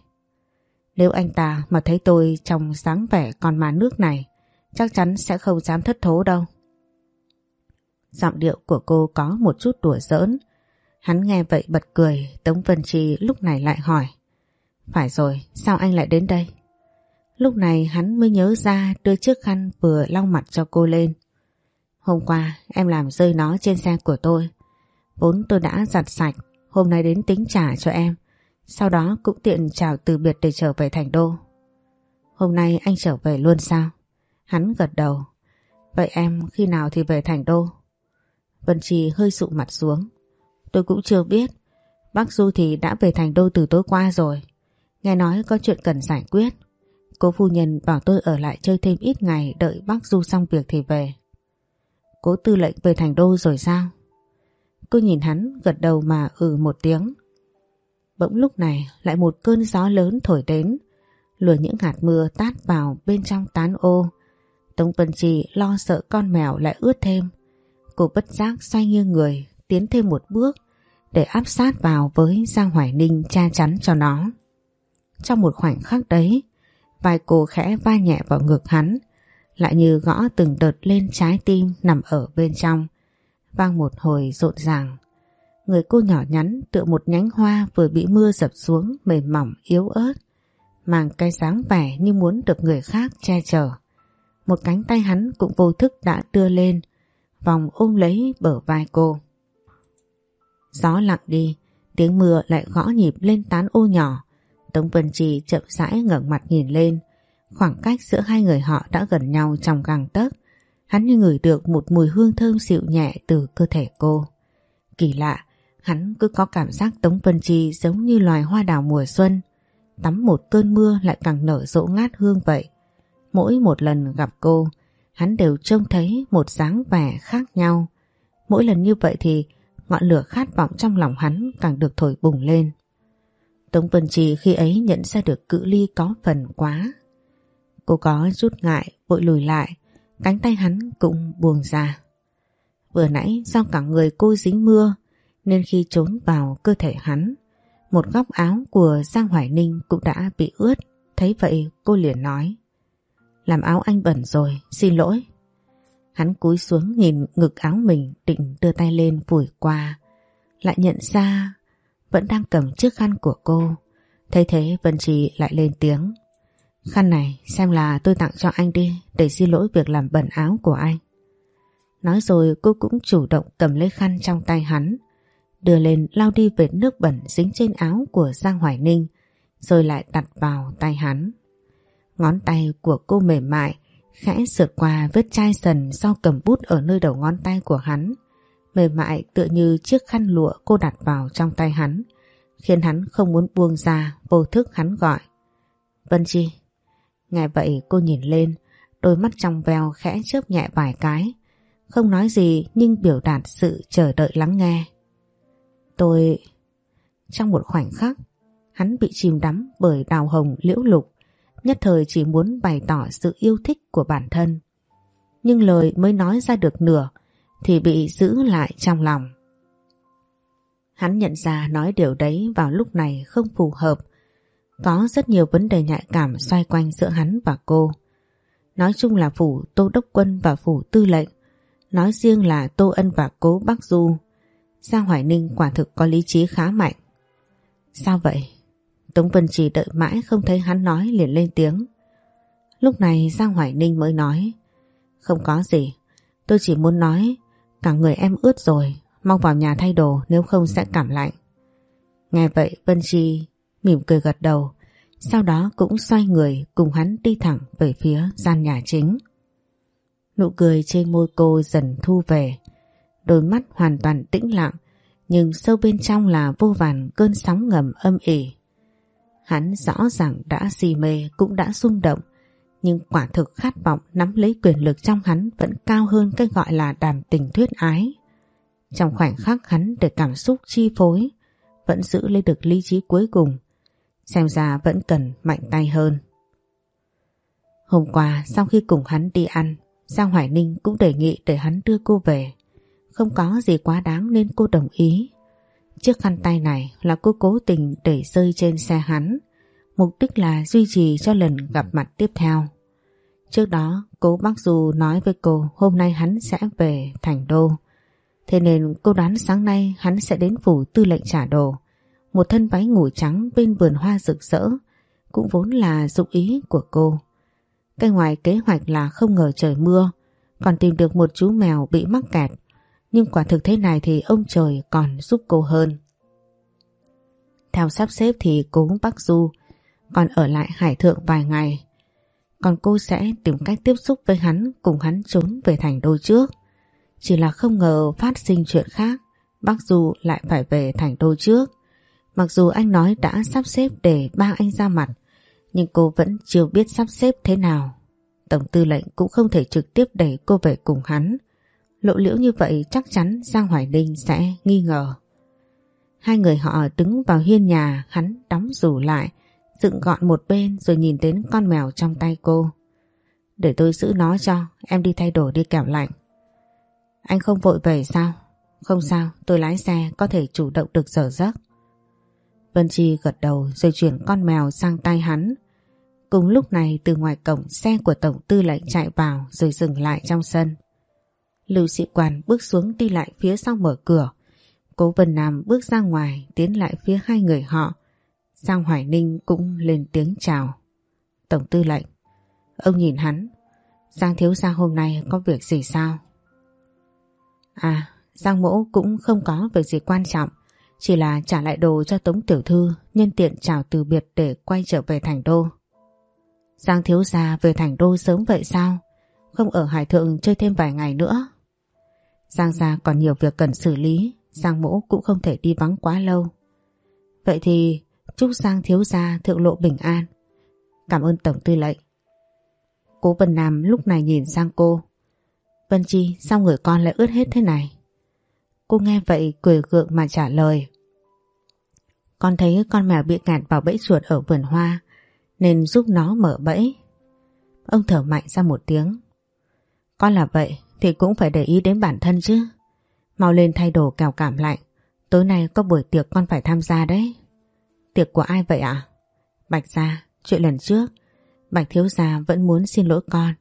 Nếu anh ta mà thấy tôi trong dáng vẻ con mà nước này, chắc chắn sẽ không dám thất thố đâu. Giọng điệu của cô có một chút đùa giỡn. Hắn nghe vậy bật cười, Tống Vân Chi lúc này lại hỏi. Phải rồi, sao anh lại đến đây? Lúc này hắn mới nhớ ra đưa chiếc khăn vừa lau mặt cho cô lên. Hôm qua em làm rơi nó trên xe của tôi. Vốn tôi đã giặt sạch, hôm nay đến tính trả cho em. Sau đó cũng tiện chào từ biệt để trở về thành đô. Hôm nay anh trở về luôn sao? Hắn gật đầu. Vậy em khi nào thì về thành đô? Vân Trì hơi sụ mặt xuống. Tôi cũng chưa biết. Bác Du thì đã về thành đô từ tối qua rồi. Nghe nói có chuyện cần giải quyết. Cô phu nhân bảo tôi ở lại chơi thêm ít ngày đợi bác Du xong việc thì về. Cố tư lệnh về thành đô rồi sao? Cô nhìn hắn gật đầu mà ừ một tiếng. Bỗng lúc này lại một cơn gió lớn thổi đến, lùa những hạt mưa tát vào bên trong tán ô. Tống Vân Trì lo sợ con mèo lại ướt thêm. Cô bất giác xoay nghiêng người, tiến thêm một bước để áp sát vào với Giang Hoài Ninh cha chắn cho nó. Trong một khoảnh khắc đấy, vai cô khẽ va nhẹ vào ngực hắn, lại như gõ từng đợt lên trái tim nằm ở bên trong, vang một hồi rộn ràng. Người cô nhỏ nhắn tựa một nhánh hoa vừa bị mưa dập xuống mềm mỏng yếu ớt, mang cái dáng vẻ như muốn được người khác che chở. Một cánh tay hắn cũng vô thức đã đưa lên, vòng ôm lấy bờ vai cô. Gió lặng đi, tiếng mưa lại gõ nhịp lên tán ô nhỏ. Tống Vân Trì chậm rãi ngẩng mặt nhìn lên, khoảng cách giữa hai người họ đã gần nhau trong gang tấc. Hắn như ngửi được một mùi hương thơm dịu nhẹ từ cơ thể cô. Kỳ lạ, hắn cứ có cảm giác Tống Vân Chi giống như loài hoa đào mùa xuân. tắm một cơn mưa lại càng nở rộ ngát hương vậy. Mỗi một lần gặp cô, hắn đều trông thấy một dáng vẻ khác nhau. Mỗi lần như vậy thì ngọn lửa khát vọng trong lòng hắn càng được thổi bùng lên. Tống Vân Trì khi ấy nhận ra được cự ly có phần quá. Cô có rút ngại, vội lùi lại, cánh tay hắn cũng buông ra. Vừa nãy do cả người cô dính mưa nên khi trốn vào cơ thể hắn, một góc áo của Giang Hoài Ninh cũng đã bị ướt. Thấy vậy cô liền nói Làm áo anh bẩn rồi, xin lỗi. Hắn cúi xuống nhìn ngực áo mình định đưa tay lên phủi qua. Lại nhận ra vẫn đang cầm chiếc khăn của cô. Thấy thế Vân Trì lại lên tiếng. Khăn này xem là tôi tặng cho anh đi để xin lỗi việc làm bẩn áo của anh. Nói rồi cô cũng chủ động cầm lấy khăn trong tay hắn, đưa lên lau đi vệt nước bẩn dính trên áo của Giang Hoài Ninh, rồi lại đặt vào tay hắn. Ngón tay của cô mềm mại, khẽ sượt qua vết chai sần do cầm bút ở nơi đầu ngón tay của hắn. Mềm mại tựa như chiếc khăn lụa cô đặt vào trong tay hắn, khiến hắn không muốn buông ra, vô thức hắn gọi. Vân Chi. Nghe vậy cô nhìn lên, đôi mắt trong veo khẽ chớp nhẹ vài cái, không nói gì nhưng biểu đạt sự chờ đợi lắng nghe. Tôi... Trong một khoảnh khắc, hắn bị chìm đắm bởi đào hồng liễu lục, nhất thời chỉ muốn bày tỏ sự yêu thích của bản thân. Nhưng lời mới nói ra được nửa, thì bị giữ lại trong lòng. Hắn nhận ra nói điều đấy vào lúc này không phù hợp. Có rất nhiều vấn đề nhạy cảm xoay quanh giữa hắn và cô. Nói chung là phủ Tô Đốc Quân và phủ Tư lệnh Nói riêng là Tô Ân và Cố Bắc Du Giang Hoài Ninh quả thực có lý trí khá mạnh Sao vậy? Tống Vân Trì đợi mãi không thấy hắn nói liền lên tiếng Lúc này Giang Hoài Ninh mới nói Không có gì Tôi chỉ muốn nói Cả người em ướt rồi Mau vào nhà thay đồ nếu không sẽ cảm lạnh Nghe vậy Vân trì mỉm cười gật đầu Sau đó cũng xoay người cùng hắn đi thẳng về phía gian nhà chính Nụ cười trên môi cô dần thu về. Đôi mắt hoàn toàn tĩnh lặng, nhưng sâu bên trong là vô vàn cơn sóng ngầm âm ỉ. Hắn rõ ràng đã si mê cũng đã rung động, nhưng quả thực khát vọng nắm lấy quyền lực trong hắn vẫn cao hơn cái gọi là đàm tình thuyết ái. Trong khoảnh khắc hắn để cảm xúc chi phối, vẫn giữ lấy được lý trí cuối cùng, xem ra vẫn cần mạnh tay hơn. Hôm qua sau khi cùng hắn đi ăn, Giang Hoài Ninh cũng đề nghị để hắn đưa cô về. Không có gì quá đáng nên cô đồng ý. Chiếc khăn tay này là cô cố tình để rơi trên xe hắn. Mục đích là duy trì cho lần gặp mặt tiếp theo. Trước đó cố bác Du nói với cô hôm nay hắn sẽ về thành đô. Thế nên cô đoán sáng nay hắn sẽ đến phủ tư lệnh trả đồ. Một thân váy ngủ trắng bên vườn hoa rực rỡ cũng vốn là dụng ý của cô. Cái ngoài kế hoạch là không ngờ trời mưa, còn tìm được một chú mèo bị mắc kẹt. Nhưng quả thực thế này thì ông trời còn giúp cô hơn. Theo sắp xếp thì cố Bắc Du còn ở lại Hải Thượng vài ngày. Còn cô sẽ tìm cách tiếp xúc với hắn cùng hắn trốn về thành đô trước. Chỉ là không ngờ phát sinh chuyện khác, Bắc Du lại phải về thành đô trước. Mặc dù anh nói đã sắp xếp để ba anh ra mặt, nhưng cô vẫn chưa biết sắp xếp thế nào. Tổng tư lệnh cũng không thể trực tiếp đẩy cô về cùng hắn. Lộ liễu như vậy chắc chắn Giang Hoài Ninh sẽ nghi ngờ. Hai người họ đứng vào hiên nhà, hắn đóng rủ lại, dựng gọn một bên rồi nhìn đến con mèo trong tay cô. Để tôi giữ nó cho, em đi thay đổi đi kẻo lạnh. Anh không vội về sao? Không sao, tôi lái xe có thể chủ động được giờ giấc. Vân Chi gật đầu rồi chuyển con mèo sang tay hắn. Cùng lúc này từ ngoài cổng xe của Tổng Tư lệnh chạy vào rồi dừng lại trong sân. Lưu sĩ quan bước xuống đi lại phía sau mở cửa. Cố Vân Nam bước ra ngoài tiến lại phía hai người họ. Giang Hoài Ninh cũng lên tiếng chào. Tổng Tư lệnh. Ông nhìn hắn. Giang Thiếu Gia hôm nay có việc gì sao? À, Giang Mỗ cũng không có việc gì quan trọng. Chỉ là trả lại đồ cho Tống Tiểu Thư nhân tiện chào từ biệt để quay trở về thành đô. Giang thiếu gia về thành đô sớm vậy sao? Không ở Hải Thượng chơi thêm vài ngày nữa. Giang gia còn nhiều việc cần xử lý, Giang mỗ cũng không thể đi vắng quá lâu. Vậy thì chúc Giang thiếu gia thượng lộ bình an. Cảm ơn Tổng Tư lệnh. Cố Vân Nam lúc này nhìn sang cô. Vân Chi sao người con lại ướt hết thế này? Cô nghe vậy cười gượng mà trả lời. Con thấy con mèo bị ngạt vào bẫy chuột ở vườn hoa nên giúp nó mở bẫy. Ông thở mạnh ra một tiếng. Con là vậy thì cũng phải để ý đến bản thân chứ. Mau lên thay đồ kèo cảm lạnh. Tối nay có buổi tiệc con phải tham gia đấy. Tiệc của ai vậy ạ? Bạch Gia, chuyện lần trước, Bạch Thiếu Gia vẫn muốn xin lỗi con,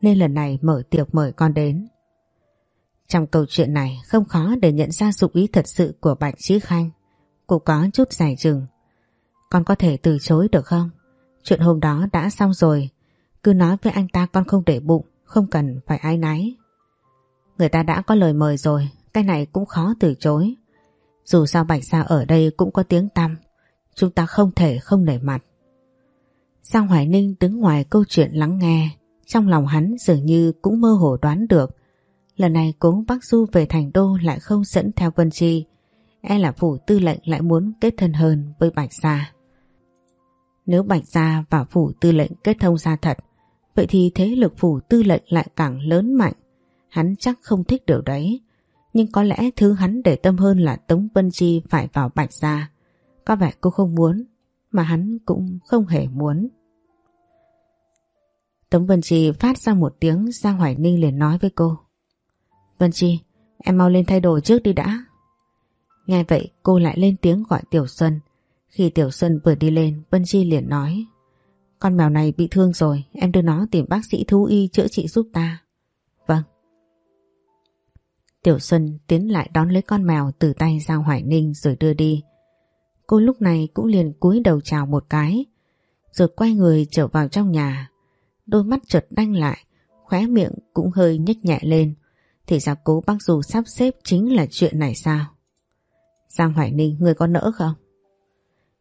nên lần này mở tiệc mời con đến. Trong câu chuyện này không khó để nhận ra dụng ý thật sự của Bạch Trí Khanh. Cô có chút giải chừng. Con có thể từ chối được không? Chuyện hôm đó đã xong rồi. Cứ nói với anh ta con không để bụng, không cần phải ai náy. Người ta đã có lời mời rồi, cái này cũng khó từ chối. Dù sao Bạch Gia ở đây cũng có tiếng tăm, chúng ta không thể không nể mặt. Giang Hoài Ninh đứng ngoài câu chuyện lắng nghe, trong lòng hắn dường như cũng mơ hồ đoán được. Lần này cố Bắc Du về thành đô lại không dẫn theo Vân Chi, e là phủ tư lệnh lại muốn kết thân hơn với Bạch Gia. Nếu Bạch Gia và phủ tư lệnh kết thông ra thật, vậy thì thế lực phủ tư lệnh lại càng lớn mạnh. Hắn chắc không thích điều đấy, nhưng có lẽ thứ hắn để tâm hơn là Tống Vân Chi phải vào Bạch Gia. Có vẻ cô không muốn, mà hắn cũng không hề muốn. Tống Vân Chi phát ra một tiếng Giang Hoài Ninh liền nói với cô. Vân Chi, em mau lên thay đồ trước đi đã. Nghe vậy cô lại lên tiếng gọi Tiểu Xuân. Khi Tiểu Xuân vừa đi lên, Vân Chi liền nói. Con mèo này bị thương rồi, em đưa nó tìm bác sĩ thú y chữa trị giúp ta. Tiểu Xuân tiến lại đón lấy con mèo từ tay Giang Hoài Ninh rồi đưa đi. Cô lúc này cũng liền cúi đầu chào một cái, rồi quay người trở vào trong nhà. Đôi mắt chợt đanh lại, khóe miệng cũng hơi nhếch nhẹ lên. Thì ra cố bác dù sắp xếp chính là chuyện này sao? Giang Hoài Ninh, người có nỡ không?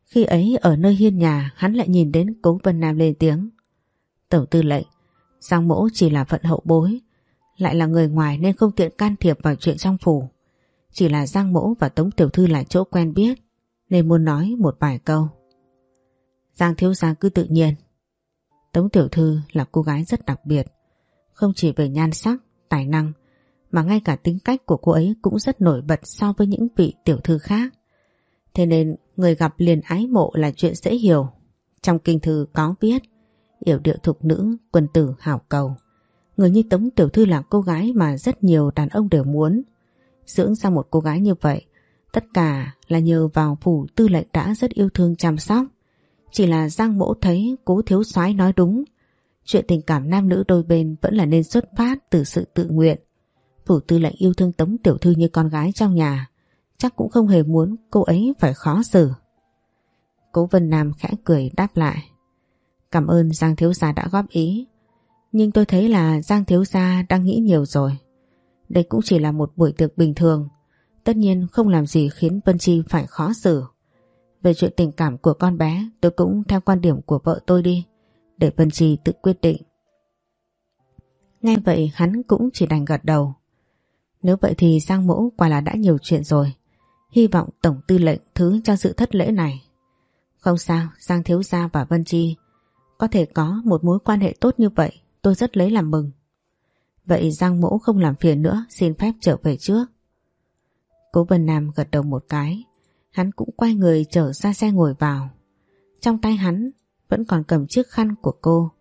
Khi ấy ở nơi hiên nhà hắn lại nhìn đến cố Vân Nam lên tiếng. Tổng tư lệnh, Giang Mỗ chỉ là phận hậu bối, lại là người ngoài nên không tiện can thiệp vào chuyện trong phủ. Chỉ là Giang Mỗ và Tống Tiểu Thư là chỗ quen biết, nên muốn nói một vài câu. Giang Thiếu Gia cứ tự nhiên. Tống Tiểu Thư là cô gái rất đặc biệt, không chỉ về nhan sắc, tài năng, mà ngay cả tính cách của cô ấy cũng rất nổi bật so với những vị tiểu thư khác. Thế nên người gặp liền ái mộ là chuyện dễ hiểu. Trong kinh thư có viết, yểu điệu thục nữ, quân tử hảo cầu. Người như Tống Tiểu Thư là cô gái mà rất nhiều đàn ông đều muốn. Dưỡng ra một cô gái như vậy, tất cả là nhờ vào phủ tư lệnh đã rất yêu thương chăm sóc. Chỉ là Giang Mỗ thấy cố thiếu soái nói đúng. Chuyện tình cảm nam nữ đôi bên vẫn là nên xuất phát từ sự tự nguyện. Phủ tư lệnh yêu thương Tống Tiểu Thư như con gái trong nhà, chắc cũng không hề muốn cô ấy phải khó xử. Cố Vân Nam khẽ cười đáp lại. Cảm ơn Giang Thiếu Gia đã góp ý. Nhưng tôi thấy là Giang Thiếu Gia đang nghĩ nhiều rồi. Đây cũng chỉ là một buổi tiệc bình thường. Tất nhiên không làm gì khiến Vân Chi phải khó xử. Về chuyện tình cảm của con bé tôi cũng theo quan điểm của vợ tôi đi. Để Vân Chi tự quyết định. Nghe vậy hắn cũng chỉ đành gật đầu. Nếu vậy thì Giang mẫu quả là đã nhiều chuyện rồi. Hy vọng Tổng Tư lệnh thứ cho sự thất lễ này. Không sao, Giang Thiếu Gia và Vân Chi có thể có một mối quan hệ tốt như vậy, tôi rất lấy làm mừng. Vậy Giang Mỗ không làm phiền nữa, xin phép trở về trước. Cố Vân Nam gật đầu một cái, hắn cũng quay người trở ra xe ngồi vào. Trong tay hắn vẫn còn cầm chiếc khăn của cô,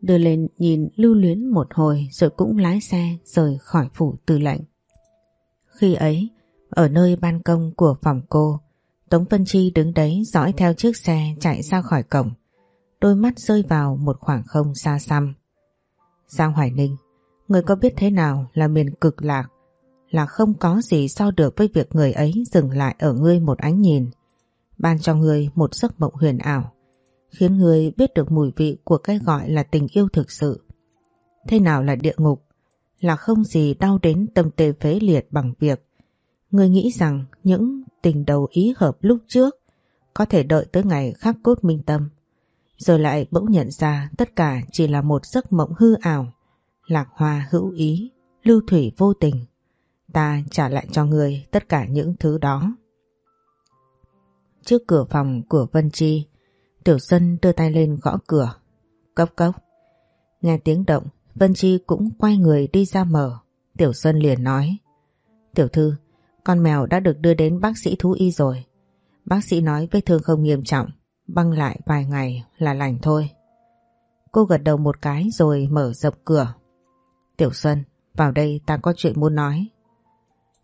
đưa lên nhìn lưu luyến một hồi rồi cũng lái xe rời khỏi phủ tư lệnh. Khi ấy, ở nơi ban công của phòng cô, Tống Vân Chi đứng đấy dõi theo chiếc xe chạy ra khỏi cổng. Đôi mắt rơi vào một khoảng không xa xăm. Giang Hoài Ninh, người có biết thế nào là miền cực lạc? Là không có gì so được với việc người ấy dừng lại ở ngươi một ánh nhìn. Ban cho ngươi một giấc mộng huyền ảo. Khiến ngươi biết được mùi vị của cái gọi là tình yêu thực sự. Thế nào là địa ngục? Là không gì đau đến tâm tê phế liệt bằng việc Ngươi nghĩ rằng những tình đầu ý hợp lúc trước có thể đợi tới ngày khắc cốt minh tâm. Rồi lại bỗng nhận ra tất cả chỉ là một giấc mộng hư ảo, lạc hoa hữu ý, lưu thủy vô tình. Ta trả lại cho người tất cả những thứ đó. trước cửa phòng của Vân Chi. Tiểu Xuân đưa tay lên gõ cửa. Cốc cốc. Nghe tiếng động, Vân Chi cũng quay người đi ra mở. Tiểu Xuân liền nói. Tiểu thư, con mèo đã được đưa đến bác sĩ thú y rồi. Bác sĩ nói vết thương không nghiêm trọng, băng lại vài ngày là lành thôi. Cô gật đầu một cái rồi mở rộng cửa. Tiểu Xuân, vào đây ta có chuyện muốn nói.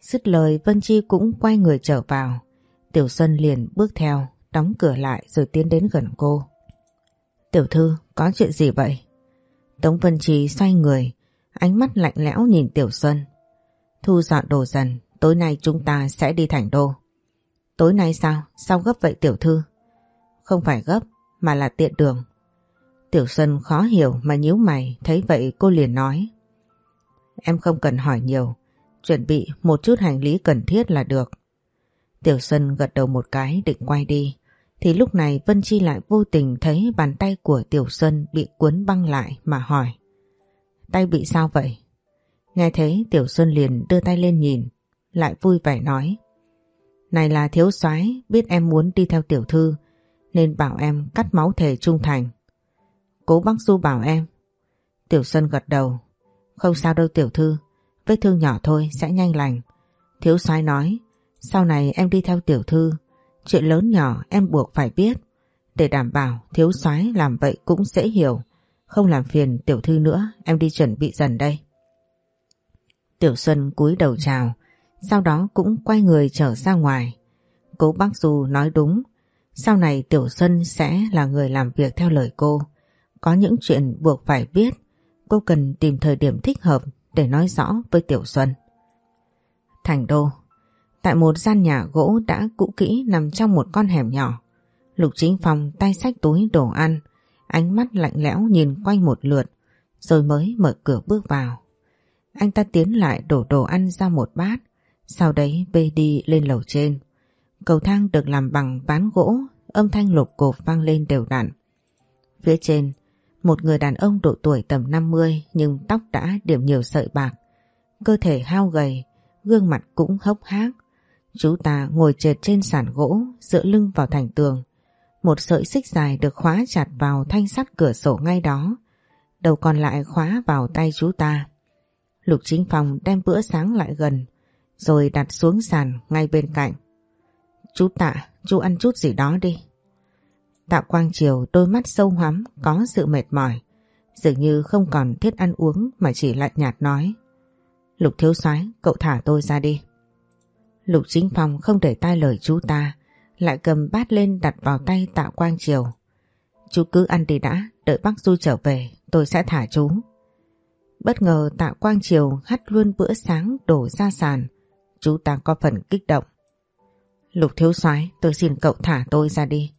Dứt lời Vân Chi cũng quay người trở vào. Tiểu Xuân liền bước theo, đóng cửa lại rồi tiến đến gần cô. Tiểu thư, có chuyện gì vậy? Tống Vân Chi xoay người, ánh mắt lạnh lẽo nhìn Tiểu Xuân. Thu dọn đồ dần, tối nay chúng ta sẽ đi thành đô. Tối nay sao? Sao gấp vậy Tiểu Thư? Không phải gấp, mà là tiện đường. Tiểu Xuân khó hiểu mà nhíu mày, thấy vậy cô liền nói. Em không cần hỏi nhiều, chuẩn bị một chút hành lý cần thiết là được. Tiểu Xuân gật đầu một cái định quay đi, thì lúc này Vân Chi lại vô tình thấy bàn tay của Tiểu Xuân bị cuốn băng lại mà hỏi. Tay bị sao vậy? Nghe thấy Tiểu Xuân liền đưa tay lên nhìn, lại vui vẻ nói. Này là thiếu soái biết em muốn đi theo tiểu thư, nên bảo em cắt máu thể trung thành. Cố bác Du bảo em. Tiểu Xuân gật đầu. Không sao đâu tiểu thư, vết thương nhỏ thôi sẽ nhanh lành. Thiếu soái nói, sau này em đi theo tiểu thư, chuyện lớn nhỏ em buộc phải biết. Để đảm bảo thiếu soái làm vậy cũng dễ hiểu. Không làm phiền tiểu thư nữa, em đi chuẩn bị dần đây. Tiểu Xuân cúi đầu chào, sau đó cũng quay người trở ra ngoài. Cố bác Du nói đúng, sau này Tiểu Xuân sẽ là người làm việc theo lời cô. Có những chuyện buộc phải biết, cô cần tìm thời điểm thích hợp để nói rõ với Tiểu Xuân. Thành đô Tại một gian nhà gỗ đã cũ kỹ nằm trong một con hẻm nhỏ. Lục chính phòng tay sách túi đồ ăn, ánh mắt lạnh lẽo nhìn quanh một lượt, rồi mới mở cửa bước vào. Anh ta tiến lại đổ đồ ăn ra một bát, sau đấy bê đi lên lầu trên. Cầu thang được làm bằng ván gỗ, âm thanh lục cộp vang lên đều đặn. Phía trên, một người đàn ông độ tuổi tầm 50 nhưng tóc đã điểm nhiều sợi bạc. Cơ thể hao gầy, gương mặt cũng hốc hác. Chú ta ngồi trệt trên sàn gỗ, dựa lưng vào thành tường. Một sợi xích dài được khóa chặt vào thanh sắt cửa sổ ngay đó. Đầu còn lại khóa vào tay chú ta. Lục chính phòng đem bữa sáng lại gần, rồi đặt xuống sàn ngay bên cạnh. Chú tạ, chú ăn chút gì đó đi. Tạ Quang Triều đôi mắt sâu hoắm có sự mệt mỏi, dường như không còn thiết ăn uống mà chỉ lạnh nhạt nói. Lục thiếu soái cậu thả tôi ra đi. Lục chính phòng không để tai lời chú ta, lại cầm bát lên đặt vào tay Tạ Quang Triều. Chú cứ ăn đi đã, đợi bác Du trở về, tôi sẽ thả chú. Bất ngờ Tạ Quang Triều hắt luôn bữa sáng đổ ra sàn, chú ta có phần kích động. Lục thiếu soái tôi xin cậu thả tôi ra đi.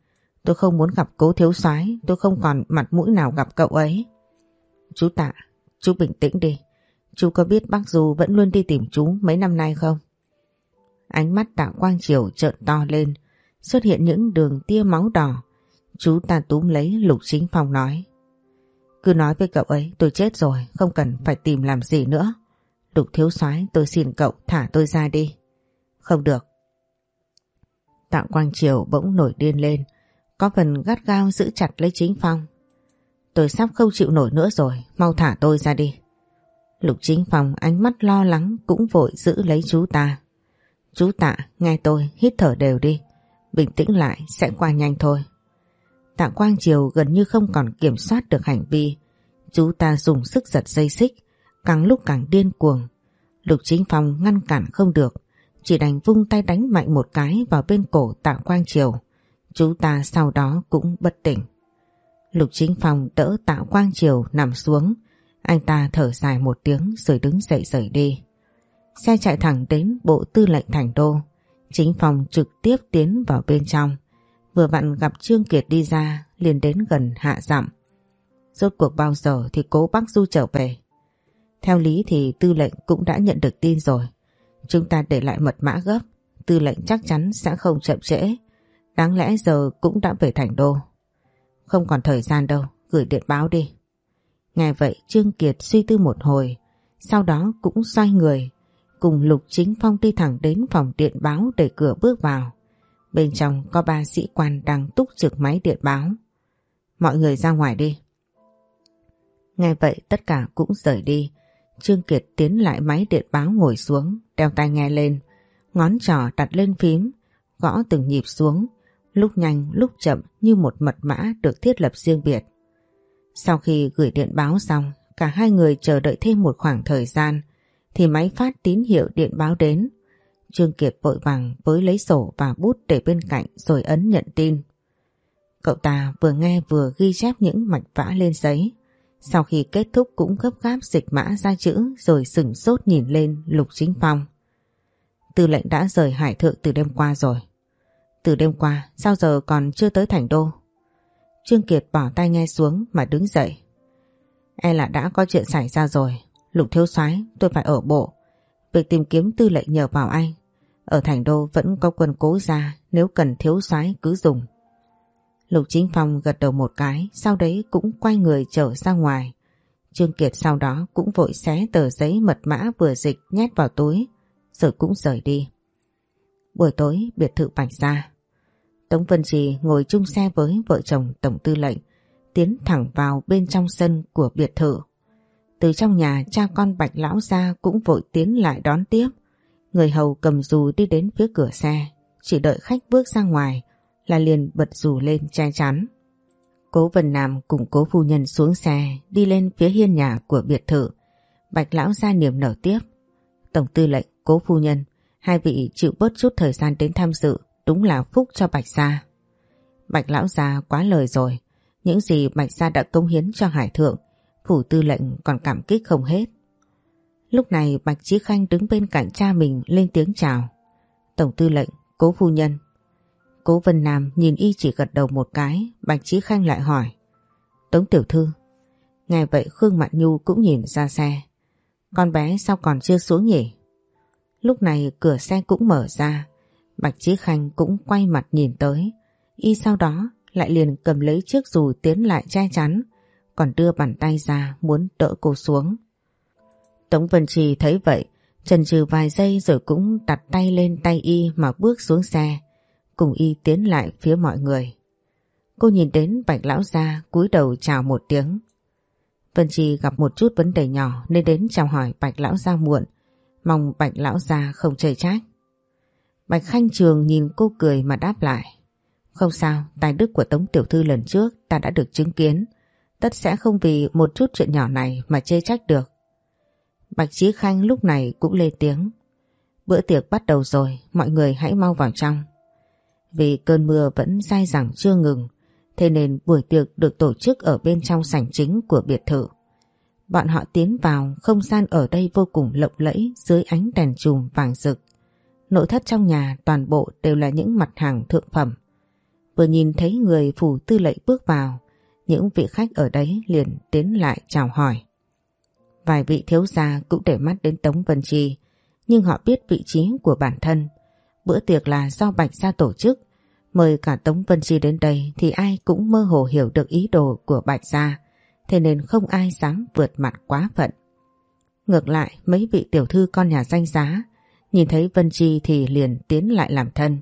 Tôi không muốn gặp cố thiếu soái tôi không còn mặt mũi nào gặp cậu ấy. Chú tạ, chú bình tĩnh đi. Chú có biết bác Du vẫn luôn đi tìm chú mấy năm nay không? Ánh mắt tạ quang triều trợn to lên, xuất hiện những đường tia máu đỏ. Chú ta túm lấy lục chính phong nói. Cứ nói với cậu ấy tôi chết rồi, không cần phải tìm làm gì nữa. Lục thiếu soái tôi xin cậu thả tôi ra đi. Không được. Tạ Quang Triều bỗng nổi điên lên, có phần gắt gao giữ chặt lấy chính phong. Tôi sắp không chịu nổi nữa rồi, mau thả tôi ra đi. Lục chính phong ánh mắt lo lắng cũng vội giữ lấy chú ta. Chú tạ, nghe tôi, hít thở đều đi. Bình tĩnh lại, sẽ qua nhanh thôi. Tạ Quang Triều gần như không còn kiểm soát được hành vi. Chú ta dùng sức giật dây xích, càng lúc càng điên cuồng. Lục Chính Phong ngăn cản không được, chỉ đành vung tay đánh mạnh một cái vào bên cổ Tạ Quang Triều. Chú ta sau đó cũng bất tỉnh. Lục Chính Phòng đỡ Tạ Quang Triều nằm xuống, anh ta thở dài một tiếng rồi đứng dậy rời đi. Xe chạy thẳng đến bộ tư lệnh thành đô. Chính Phòng trực tiếp tiến vào bên trong. Vừa vặn gặp Trương Kiệt đi ra, liền đến gần hạ dặm. Rốt cuộc bao giờ thì cố bác Du trở về. Theo lý thì tư lệnh cũng đã nhận được tin rồi. Chúng ta để lại mật mã gấp, tư lệnh chắc chắn sẽ không chậm trễ. Đáng lẽ giờ cũng đã về thành đô. Không còn thời gian đâu, gửi điện báo đi. Nghe vậy Trương Kiệt suy tư một hồi, sau đó cũng xoay người, cùng Lục Chính Phong đi thẳng đến phòng điện báo để cửa bước vào. Bên trong có ba sĩ quan đang túc trực máy điện báo. Mọi người ra ngoài đi. Nghe vậy tất cả cũng rời đi. Trương Kiệt tiến lại máy điện báo ngồi xuống, đeo tai nghe lên, ngón trỏ đặt lên phím, gõ từng nhịp xuống, lúc nhanh lúc chậm như một mật mã được thiết lập riêng biệt. Sau khi gửi điện báo xong, cả hai người chờ đợi thêm một khoảng thời gian, thì máy phát tín hiệu điện báo đến. Trương Kiệt vội vàng với lấy sổ và bút để bên cạnh rồi ấn nhận tin. Cậu ta vừa nghe vừa ghi chép những mạch vã lên giấy. Sau khi kết thúc cũng gấp gáp dịch mã ra chữ rồi sửng sốt nhìn lên Lục Chính Phong. Tư lệnh đã rời Hải Thượng từ đêm qua rồi. Từ đêm qua, sao giờ còn chưa tới thành đô? Trương Kiệt bỏ tay nghe xuống mà đứng dậy. E là đã có chuyện xảy ra rồi. Lục thiếu soái, tôi phải ở bộ. Việc tìm kiếm tư lệnh nhờ vào anh. Ở thành đô vẫn có quân cố ra, nếu cần thiếu soái cứ dùng. Lục Chính Phong gật đầu một cái sau đấy cũng quay người trở ra ngoài. Trương Kiệt sau đó cũng vội xé tờ giấy mật mã vừa dịch nhét vào túi rồi cũng rời đi. Buổi tối biệt thự Bạch Gia Tống Vân Trì ngồi chung xe với vợ chồng Tổng Tư lệnh tiến thẳng vào bên trong sân của biệt thự. Từ trong nhà cha con Bạch Lão Gia cũng vội tiến lại đón tiếp. Người hầu cầm dù đi đến phía cửa xe, chỉ đợi khách bước ra ngoài là liền bật dù lên che chắn. Cố Vân Nam cùng cố phu nhân xuống xe đi lên phía hiên nhà của biệt thự. Bạch Lão Gia niềm nở tiếp. Tổng Tư lệnh, cố phu nhân, hai vị chịu bớt chút thời gian đến tham dự đúng là phúc cho Bạch Gia. Bạch Lão Gia quá lời rồi, những gì Bạch Gia đã công hiến cho Hải Thượng, phủ tư lệnh còn cảm kích không hết. Lúc này Bạch Chí Khanh đứng bên cạnh cha mình lên tiếng chào. Tổng tư lệnh, cố phu nhân. Cố Vân Nam nhìn y chỉ gật đầu một cái, Bạch Chí Khanh lại hỏi. Tống tiểu thư. Nghe vậy Khương Mạn Nhu cũng nhìn ra xe. Con bé sao còn chưa xuống nhỉ? Lúc này cửa xe cũng mở ra, Bạch Chí Khanh cũng quay mặt nhìn tới. Y sau đó lại liền cầm lấy chiếc dù tiến lại che chắn, còn đưa bàn tay ra muốn đỡ cô xuống. Tống Vân Trì thấy vậy, chần chừ vài giây rồi cũng đặt tay lên tay y mà bước xuống xe, cùng y tiến lại phía mọi người. Cô nhìn đến Bạch Lão Gia cúi đầu chào một tiếng. Vân Trì gặp một chút vấn đề nhỏ nên đến chào hỏi Bạch Lão Gia muộn, mong Bạch Lão Gia không chơi trách. Bạch Khanh Trường nhìn cô cười mà đáp lại. Không sao, tài đức của Tống Tiểu Thư lần trước ta đã được chứng kiến. Tất sẽ không vì một chút chuyện nhỏ này mà chê trách được. Bạch Trí Khanh lúc này cũng lên tiếng. Bữa tiệc bắt đầu rồi, mọi người hãy mau vào trong. Vì cơn mưa vẫn dai dẳng chưa ngừng, thế nên buổi tiệc được tổ chức ở bên trong sảnh chính của biệt thự. Bọn họ tiến vào, không gian ở đây vô cùng lộng lẫy dưới ánh đèn chùm vàng rực. Nội thất trong nhà toàn bộ đều là những mặt hàng thượng phẩm. Vừa nhìn thấy người phủ tư lệnh bước vào, những vị khách ở đấy liền tiến lại chào hỏi. Vài vị thiếu gia cũng để mắt đến Tống Vân Chi, nhưng họ biết vị trí của bản thân. Bữa tiệc là do Bạch Gia tổ chức, mời cả Tống Vân Chi đến đây thì ai cũng mơ hồ hiểu được ý đồ của Bạch Gia, thế nên không ai dám vượt mặt quá phận. Ngược lại, mấy vị tiểu thư con nhà danh giá, nhìn thấy Vân Chi thì liền tiến lại làm thân.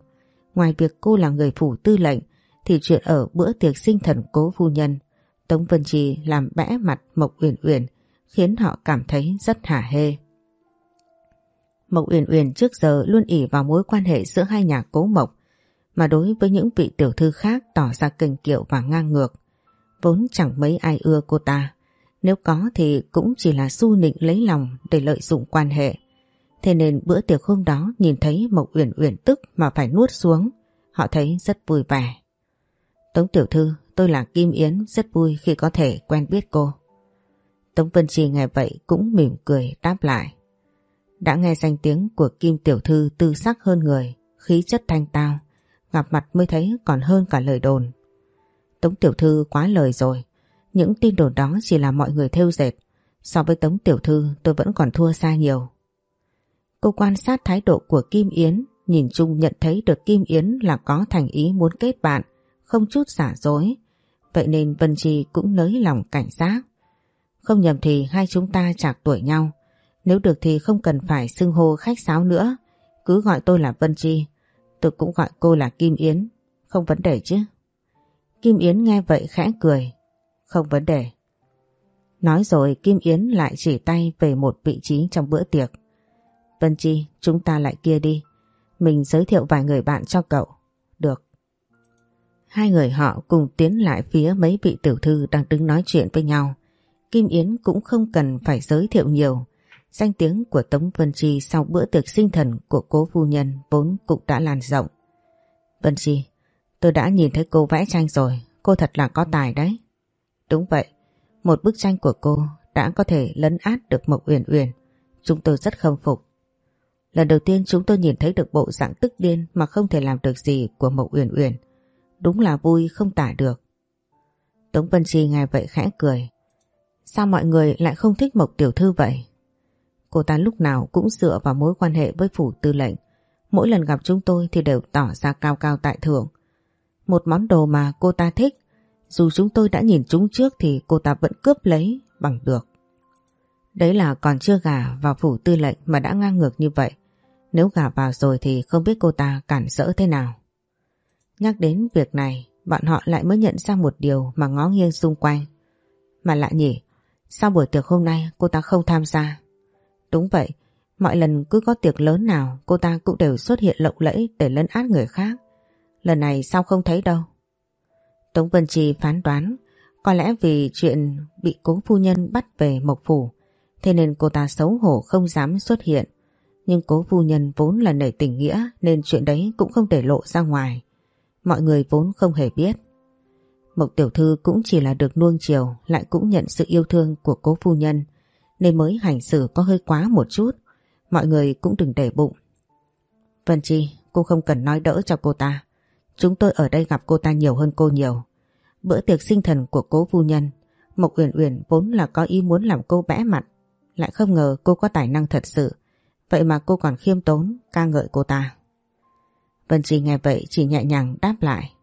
Ngoài việc cô là người phủ tư lệnh, thì chuyện ở bữa tiệc sinh thần cố phu nhân, Tống Vân Chi làm bẽ mặt Mộc Uyển Uyển khiến họ cảm thấy rất hả hê. Mộc Uyển Uyển trước giờ luôn ỉ vào mối quan hệ giữa hai nhà cố Mộc, mà đối với những vị tiểu thư khác tỏ ra kình kiệu và ngang ngược. Vốn chẳng mấy ai ưa cô ta, nếu có thì cũng chỉ là su nịnh lấy lòng để lợi dụng quan hệ. Thế nên bữa tiệc hôm đó nhìn thấy Mộc Uyển Uyển tức mà phải nuốt xuống, họ thấy rất vui vẻ. Tống Tiểu Thư, tôi là Kim Yến, rất vui khi có thể quen biết cô. Tống Vân Trì nghe vậy cũng mỉm cười đáp lại. Đã nghe danh tiếng của Kim Tiểu Thư tư sắc hơn người, khí chất thanh tao, gặp mặt mới thấy còn hơn cả lời đồn. Tống Tiểu Thư quá lời rồi, những tin đồn đó chỉ là mọi người theo dệt, so với Tống Tiểu Thư tôi vẫn còn thua xa nhiều. Cô quan sát thái độ của Kim Yến, nhìn chung nhận thấy được Kim Yến là có thành ý muốn kết bạn, không chút giả dối. Vậy nên Vân Trì cũng nới lòng cảnh giác. Không nhầm thì hai chúng ta chạc tuổi nhau. Nếu được thì không cần phải xưng hô khách sáo nữa. Cứ gọi tôi là Vân Chi. tôi cũng gọi cô là Kim Yến, không vấn đề chứ. Kim Yến nghe vậy khẽ cười, không vấn đề. Nói rồi Kim Yến lại chỉ tay về một vị trí trong bữa tiệc. Vân Chi, chúng ta lại kia đi. Mình giới thiệu vài người bạn cho cậu. Được. Hai người họ cùng tiến lại phía mấy vị tiểu thư đang đứng nói chuyện với nhau. Kim Yến cũng không cần phải giới thiệu nhiều. Danh tiếng của Tống Vân Chi sau bữa tiệc sinh thần của cố phu nhân vốn cũng đã lan rộng. Vân Chi, tôi đã nhìn thấy cô vẽ tranh rồi, cô thật là có tài đấy. Đúng vậy, một bức tranh của cô đã có thể lấn át được Mộc Uyển Uyển. Chúng tôi rất khâm phục. Lần đầu tiên chúng tôi nhìn thấy được bộ dạng tức điên mà không thể làm được gì của Mộc Uyển Uyển. Đúng là vui không tả được. Tống Vân Chi nghe vậy khẽ cười. Sao mọi người lại không thích Mộc Tiểu Thư vậy? Cô ta lúc nào cũng dựa vào mối quan hệ với phủ tư lệnh. Mỗi lần gặp chúng tôi thì đều tỏ ra cao cao tại thượng. Một món đồ mà cô ta thích, dù chúng tôi đã nhìn chúng trước thì cô ta vẫn cướp lấy bằng được. Đấy là còn chưa gả vào phủ tư lệnh mà đã ngang ngược như vậy. Nếu gả vào rồi thì không biết cô ta cản rỡ thế nào. Nhắc đến việc này, bọn họ lại mới nhận ra một điều mà ngó nghiêng xung quanh. Mà lạ nhỉ, sao buổi tiệc hôm nay cô ta không tham gia? Đúng vậy, mọi lần cứ có tiệc lớn nào cô ta cũng đều xuất hiện lộng lẫy để lấn át người khác. Lần này sao không thấy đâu? Tống Vân Trì phán đoán có lẽ vì chuyện bị cố phu nhân bắt về Mộc Phủ thế nên cô ta xấu hổ không dám xuất hiện. Nhưng cố phu nhân vốn là nể tình nghĩa nên chuyện đấy cũng không để lộ ra ngoài. Mọi người vốn không hề biết. Mộc tiểu thư cũng chỉ là được nuông chiều lại cũng nhận sự yêu thương của cố phu nhân nên mới hành xử có hơi quá một chút. Mọi người cũng đừng để bụng. Vân Chi, cô không cần nói đỡ cho cô ta. Chúng tôi ở đây gặp cô ta nhiều hơn cô nhiều. Bữa tiệc sinh thần của cố phu nhân, Mộc Uyển Uyển vốn là có ý muốn làm cô bẽ mặt, lại không ngờ cô có tài năng thật sự. Vậy mà cô còn khiêm tốn, ca ngợi cô ta. Vân Chi nghe vậy chỉ nhẹ nhàng đáp lại.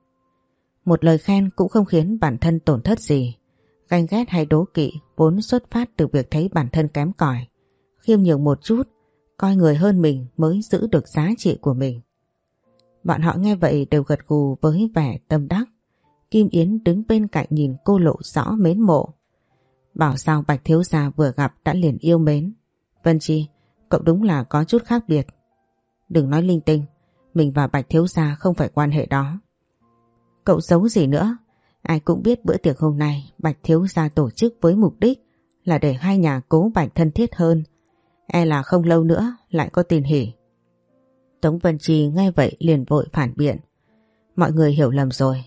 Một lời khen cũng không khiến bản thân tổn thất gì. Ganh ghét hay đố kỵ vốn xuất phát từ việc thấy bản thân kém cỏi khiêm nhường một chút, coi người hơn mình mới giữ được giá trị của mình. Bọn họ nghe vậy đều gật gù với vẻ tâm đắc. Kim Yến đứng bên cạnh nhìn cô lộ rõ mến mộ. Bảo sao Bạch Thiếu Gia vừa gặp đã liền yêu mến. Vân Chi, cậu đúng là có chút khác biệt. Đừng nói linh tinh, mình và Bạch Thiếu Gia không phải quan hệ đó. Cậu giấu gì nữa? Ai cũng biết bữa tiệc hôm nay Bạch Thiếu Gia tổ chức với mục đích là để hai nhà cố Bạch thân thiết hơn. E là không lâu nữa lại có tin hỉ. Tống Vân Chi nghe vậy liền vội phản biện. Mọi người hiểu lầm rồi.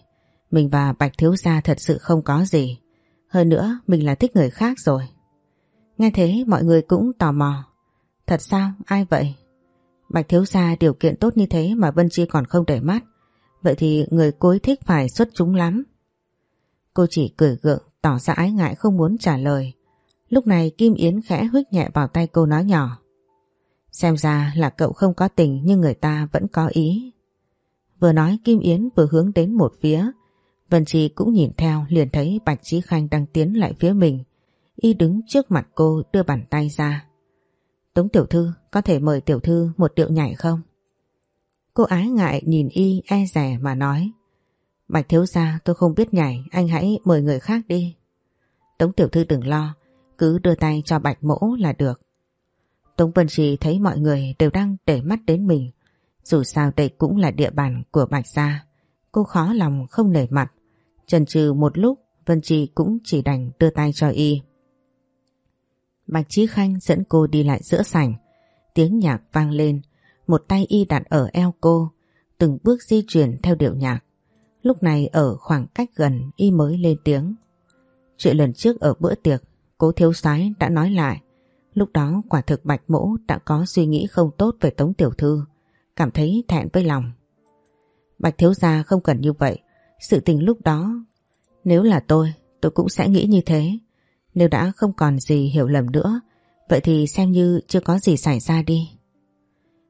Mình và Bạch Thiếu Gia thật sự không có gì. Hơn nữa, mình là thích người khác rồi. Nghe thế, mọi người cũng tò mò. Thật sao? Ai vậy? Bạch Thiếu Gia điều kiện tốt như thế mà Vân Chi còn không để mắt. Vậy thì người cuối thích phải xuất chúng lắm. Cô chỉ cười gượng, tỏ ra ái ngại không muốn trả lời. Lúc này Kim Yến khẽ huyết nhẹ vào tay cô nói nhỏ. Xem ra là cậu không có tình nhưng người ta vẫn có ý. Vừa nói Kim Yến vừa hướng đến một phía. Vân trì cũng nhìn theo, liền thấy Bạch Trí Khanh đang tiến lại phía mình. Y đứng trước mặt cô, đưa bàn tay ra. Tống tiểu thư, có thể mời tiểu thư một điệu nhảy không? Cô ái ngại nhìn Y e rẻ mà nói. Bạch thiếu gia, tôi không biết nhảy, anh hãy mời người khác đi. Tống tiểu thư đừng lo, cứ đưa tay cho Bạch mỗ là được. Tống Vân Trì thấy mọi người đều đang để mắt đến mình. Dù sao đây cũng là địa bàn của Bạch Gia. Cô khó lòng không nể mặt. trần trừ một lúc, Vân Trì cũng chỉ đành đưa tay cho y. Bạch Trí Khanh dẫn cô đi lại giữa sảnh. Tiếng nhạc vang lên. Một tay y đặt ở eo cô. Từng bước di chuyển theo điệu nhạc. Lúc này ở khoảng cách gần y mới lên tiếng. Chuyện lần trước ở bữa tiệc cố thiếu sái đã nói lại Lúc đó quả thực Bạch Mỗ đã có suy nghĩ không tốt về Tống Tiểu Thư, cảm thấy thẹn với lòng. Bạch Thiếu Gia không cần như vậy, sự tình lúc đó, nếu là tôi, tôi cũng sẽ nghĩ như thế. Nếu đã không còn gì hiểu lầm nữa, vậy thì xem như chưa có gì xảy ra đi.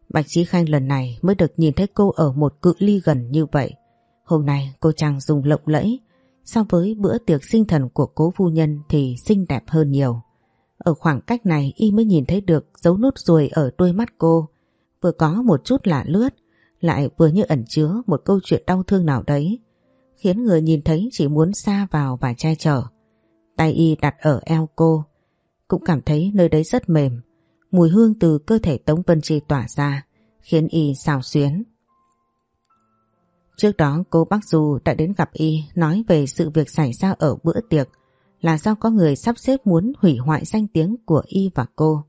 Bạch Trí Khanh lần này mới được nhìn thấy cô ở một cự ly gần như vậy. Hôm nay cô chàng dùng lộng lẫy, so với bữa tiệc sinh thần của cố phu nhân thì xinh đẹp hơn nhiều. Ở khoảng cách này y mới nhìn thấy được dấu nốt ruồi ở đôi mắt cô. Vừa có một chút lạ lướt, lại vừa như ẩn chứa một câu chuyện đau thương nào đấy, khiến người nhìn thấy chỉ muốn xa vào và che chở. Tay y đặt ở eo cô, cũng cảm thấy nơi đấy rất mềm, mùi hương từ cơ thể Tống Vân Chi tỏa ra, khiến y xào xuyến. Trước đó cô Bắc Du đã đến gặp y nói về sự việc xảy ra ở bữa tiệc là do có người sắp xếp muốn hủy hoại danh tiếng của y và cô.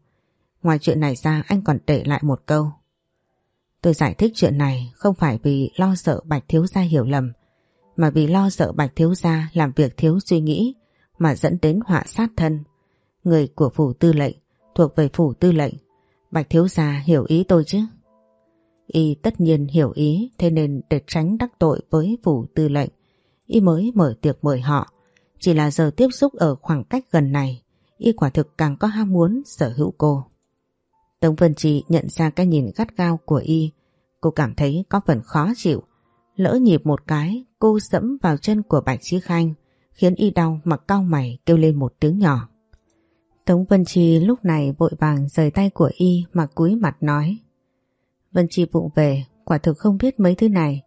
Ngoài chuyện này ra anh còn để lại một câu. Tôi giải thích chuyện này không phải vì lo sợ Bạch Thiếu Gia hiểu lầm, mà vì lo sợ Bạch Thiếu Gia làm việc thiếu suy nghĩ mà dẫn đến họa sát thân. Người của phủ tư lệnh thuộc về phủ tư lệnh. Bạch Thiếu Gia hiểu ý tôi chứ? Y tất nhiên hiểu ý thế nên để tránh đắc tội với phủ tư lệnh, Y mới mở tiệc mời họ. Chỉ là giờ tiếp xúc ở khoảng cách gần này, Y quả thực càng có ham muốn sở hữu cô. Tống Vân Trì nhận ra cái nhìn gắt gao của Y, cô cảm thấy có phần khó chịu. Lỡ nhịp một cái, cô dẫm vào chân của Bạch Trí Khanh, khiến Y đau mà cau mày kêu lên một tiếng nhỏ. Tống Vân Trì lúc này vội vàng rời tay của Y mà cúi mặt nói. Vân Chi vụng về, quả thực không biết mấy thứ này.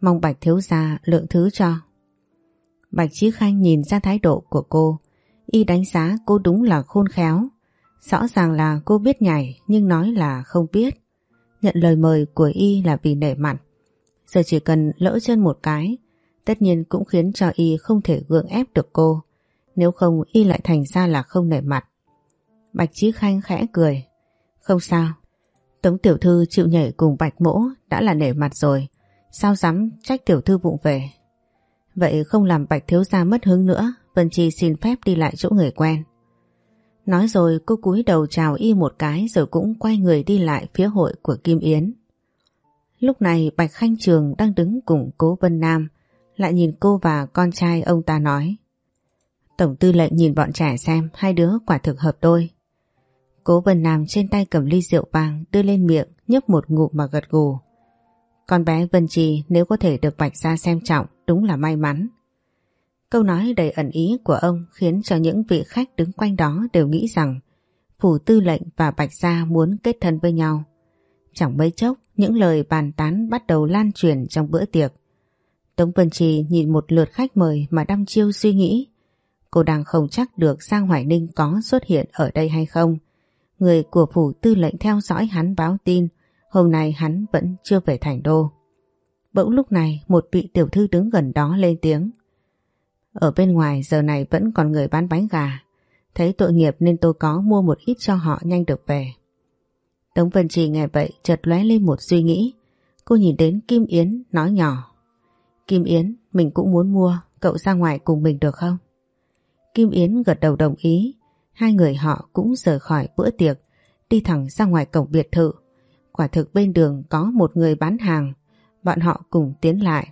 Mong Bạch thiếu gia lượng thứ cho. Bạch Chí Khanh nhìn ra thái độ của cô, y đánh giá cô đúng là khôn khéo. Rõ ràng là cô biết nhảy nhưng nói là không biết. Nhận lời mời của y là vì nể mặt. Giờ chỉ cần lỡ chân một cái, tất nhiên cũng khiến cho y không thể gượng ép được cô. Nếu không y lại thành ra là không nể mặt. Bạch Chí Khanh khẽ cười. Không sao, Tống tiểu thư chịu nhảy cùng bạch mỗ đã là nể mặt rồi. Sao dám trách tiểu thư vụng về. Vậy không làm bạch thiếu gia mất hứng nữa, Vân Chi xin phép đi lại chỗ người quen. Nói rồi cô cúi đầu chào y một cái rồi cũng quay người đi lại phía hội của Kim Yến. Lúc này Bạch Khanh Trường đang đứng cùng cố Vân Nam, lại nhìn cô và con trai ông ta nói. Tổng tư lệnh nhìn bọn trẻ xem hai đứa quả thực hợp đôi. Cố Vân Nam trên tay cầm ly rượu vàng, đưa lên miệng, nhấp một ngụm mà gật gù. Con bé Vân Trì nếu có thể được Bạch Gia xem trọng, đúng là may mắn. Câu nói đầy ẩn ý của ông khiến cho những vị khách đứng quanh đó đều nghĩ rằng Phủ Tư lệnh và Bạch Gia muốn kết thân với nhau. Chẳng mấy chốc, những lời bàn tán bắt đầu lan truyền trong bữa tiệc. Tống Vân Trì nhìn một lượt khách mời mà đăm chiêu suy nghĩ. Cô đang không chắc được Giang Hoài Ninh có xuất hiện ở đây hay không Người của phủ tư lệnh theo dõi hắn báo tin hôm nay hắn vẫn chưa về thành đô. Bỗng lúc này một vị tiểu thư đứng gần đó lên tiếng. Ở bên ngoài giờ này vẫn còn người bán bánh gà. Thấy tội nghiệp nên tôi có mua một ít cho họ nhanh được về. Tống Vân Trì nghe vậy chợt lóe lên một suy nghĩ. Cô nhìn đến Kim Yến nói nhỏ. Kim Yến, mình cũng muốn mua, cậu ra ngoài cùng mình được không? Kim Yến gật đầu đồng ý Hai người họ cũng rời khỏi bữa tiệc, đi thẳng ra ngoài cổng biệt thự. Quả thực bên đường có một người bán hàng, bọn họ cùng tiến lại.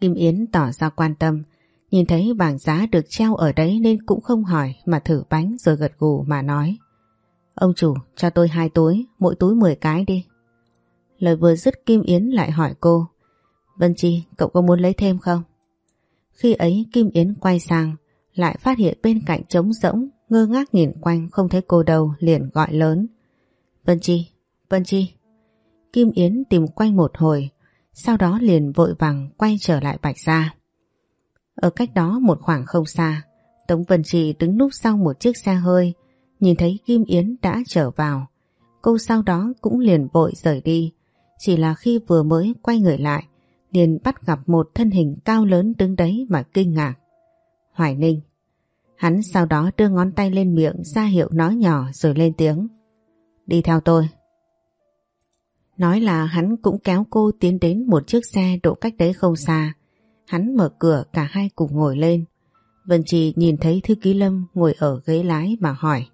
Kim Yến tỏ ra quan tâm, nhìn thấy bảng giá được treo ở đấy nên cũng không hỏi mà thử bánh rồi gật gù mà nói. Ông chủ cho tôi hai túi, mỗi túi 10 cái đi. Lời vừa dứt Kim Yến lại hỏi cô, Vân Chi, cậu có muốn lấy thêm không? Khi ấy Kim Yến quay sang, lại phát hiện bên cạnh trống rỗng, ngơ ngác nhìn quanh không thấy cô đâu liền gọi lớn. Vân Chi, Vân Chi. Kim Yến tìm quanh một hồi, sau đó liền vội vàng quay trở lại Bạch Gia. Ở cách đó một khoảng không xa, Tống Vân Chi đứng núp sau một chiếc xe hơi, nhìn thấy Kim Yến đã trở vào. Cô sau đó cũng liền vội rời đi, chỉ là khi vừa mới quay người lại, liền bắt gặp một thân hình cao lớn đứng đấy mà kinh ngạc. Hoài Ninh. Hắn sau đó đưa ngón tay lên miệng ra hiệu nói nhỏ rồi lên tiếng. Đi theo tôi. Nói là hắn cũng kéo cô tiến đến một chiếc xe độ cách đấy không xa. Hắn mở cửa, cả hai cùng ngồi lên. Vân Trì nhìn thấy Thư Ký Lâm ngồi ở ghế lái mà hỏi.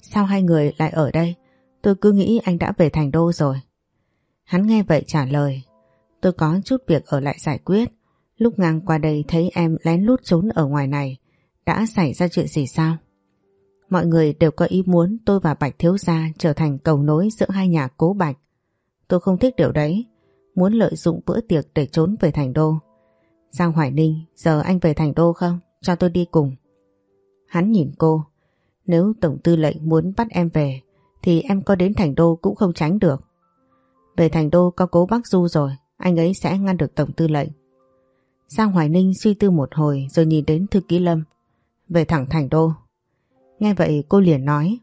Sao hai người lại ở đây? Tôi cứ nghĩ anh đã về thành đô rồi. Hắn nghe vậy trả lời. Tôi có chút việc ở lại giải quyết. Lúc ngang qua đây thấy em lén lút trốn ở ngoài này, đã xảy ra chuyện gì sao? Mọi người đều có ý muốn tôi và Bạch Thiếu Gia trở thành cầu nối giữa hai nhà cố Bạch. Tôi không thích điều đấy, muốn lợi dụng bữa tiệc để trốn về thành đô. Giang Hoài Ninh, giờ anh về thành đô không? Cho tôi đi cùng. Hắn nhìn cô, nếu Tổng Tư lệnh muốn bắt em về, thì em có đến thành đô cũng không tránh được. Về thành đô có cố bác Du rồi, anh ấy sẽ ngăn được tổng tư lệnh. Giang Hoài Ninh suy tư một hồi rồi nhìn đến thư ký Lâm. Về thẳng thành đô. Nghe vậy cô liền nói.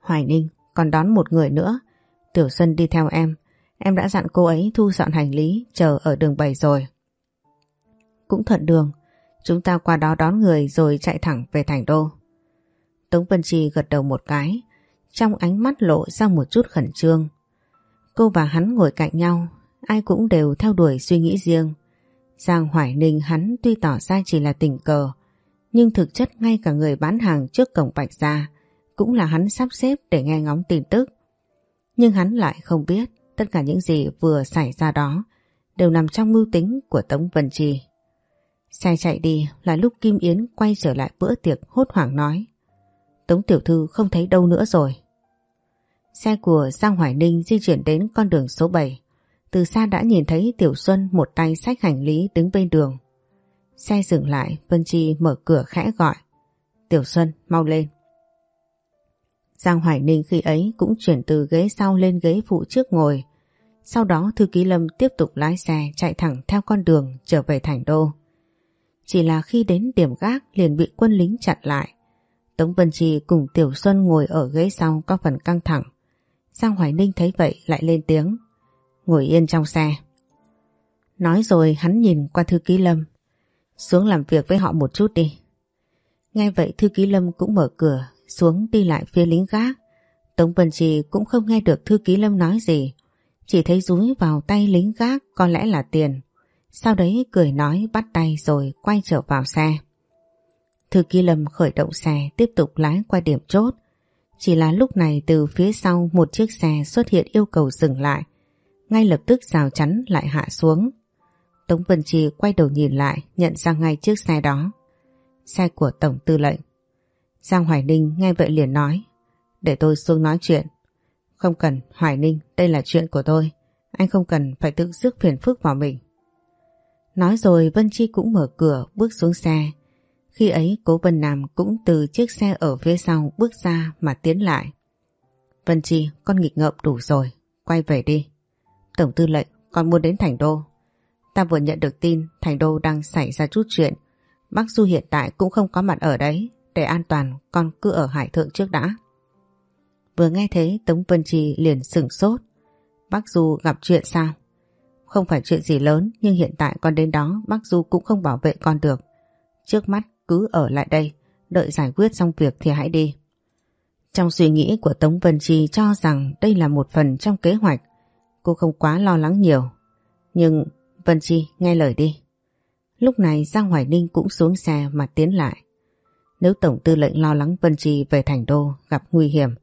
Hoài Ninh, còn đón một người nữa. Tiểu Xuân đi theo em. Em đã dặn cô ấy thu dọn hành lý chờ ở đường 7 rồi. Cũng thuận đường. Chúng ta qua đó đón người rồi chạy thẳng về thành đô. Tống Vân Chi gật đầu một cái. Trong ánh mắt lộ ra một chút khẩn trương. Cô và hắn ngồi cạnh nhau. Ai cũng đều theo đuổi suy nghĩ riêng. Giang Hoài Ninh hắn tuy tỏ ra chỉ là tình cờ. Nhưng thực chất ngay cả người bán hàng trước cổng Bạch Gia cũng là hắn sắp xếp để nghe ngóng tin tức. Nhưng hắn lại không biết tất cả những gì vừa xảy ra đó đều nằm trong mưu tính của Tống Vân Trì. Xe chạy đi là lúc Kim Yến quay trở lại bữa tiệc hốt hoảng nói. Tống Tiểu Thư không thấy đâu nữa rồi. Xe của Giang Hoài Ninh di chuyển đến con đường số 7. Từ xa đã nhìn thấy Tiểu Xuân một tay xách hành lý đứng bên đường. Xe dừng lại, Vân Chi mở cửa khẽ gọi. Tiểu Xuân, mau lên. Giang Hoài Ninh khi ấy cũng chuyển từ ghế sau lên ghế phụ trước ngồi. Sau đó thư ký Lâm tiếp tục lái xe chạy thẳng theo con đường trở về thành đô. Chỉ là khi đến điểm gác liền bị quân lính chặn lại. Tống Vân Trì cùng Tiểu Xuân ngồi ở ghế sau có phần căng thẳng. Giang Hoài Ninh thấy vậy lại lên tiếng. Ngồi yên trong xe. Nói rồi hắn nhìn qua thư ký Lâm. Xuống làm việc với họ một chút đi. Nghe vậy thư ký Lâm cũng mở cửa, xuống đi lại phía lính gác. Tống Vân Trì cũng không nghe được thư ký Lâm nói gì. Chỉ thấy rúi vào tay lính gác có lẽ là tiền. Sau đấy cười nói bắt tay rồi quay trở vào xe. Thư ký Lâm khởi động xe tiếp tục lái qua điểm chốt. Chỉ là lúc này từ phía sau một chiếc xe xuất hiện yêu cầu dừng lại. Ngay lập tức rào chắn lại hạ xuống. Tống Vân Trì quay đầu nhìn lại, nhận ra ngay chiếc xe đó. Xe của Tổng Tư lệnh. Giang Hoài Ninh nghe vậy liền nói, Để tôi xuống nói chuyện Không cần, Hoài Ninh, đây là chuyện của tôi Anh không cần phải tự sức phiền phức vào mình Nói rồi, Vân Chi cũng mở cửa, bước xuống xe Khi ấy, cố Vân Nam cũng từ chiếc xe ở phía sau bước ra mà tiến lại Vân Chi, con nghịch ngợm đủ rồi, Quay về đi Tổng tư lệnh còn muốn đến Thành Đô Ta vừa nhận được tin Thành Đô đang xảy ra chút chuyện Bác Du hiện tại cũng không có mặt ở đấy để an toàn con cứ ở Hải Thượng trước đã. Vừa nghe thế Tống Vân Trì liền sửng sốt. Bác Du gặp chuyện sao? Không phải chuyện gì lớn nhưng hiện tại con đến đó bác Du cũng không bảo vệ con được. Trước mắt cứ ở lại đây, đợi giải quyết xong việc thì hãy đi. Trong suy nghĩ của Tống Vân Trì cho rằng đây là một phần trong kế hoạch. Cô không quá lo lắng nhiều. Nhưng Vân Chi nghe lời đi. Lúc này Giang Hoài Ninh cũng xuống xe mà tiến lại. Nếu Tổng Tư lệnh lo lắng Vân Chi về thành đô gặp nguy hiểm,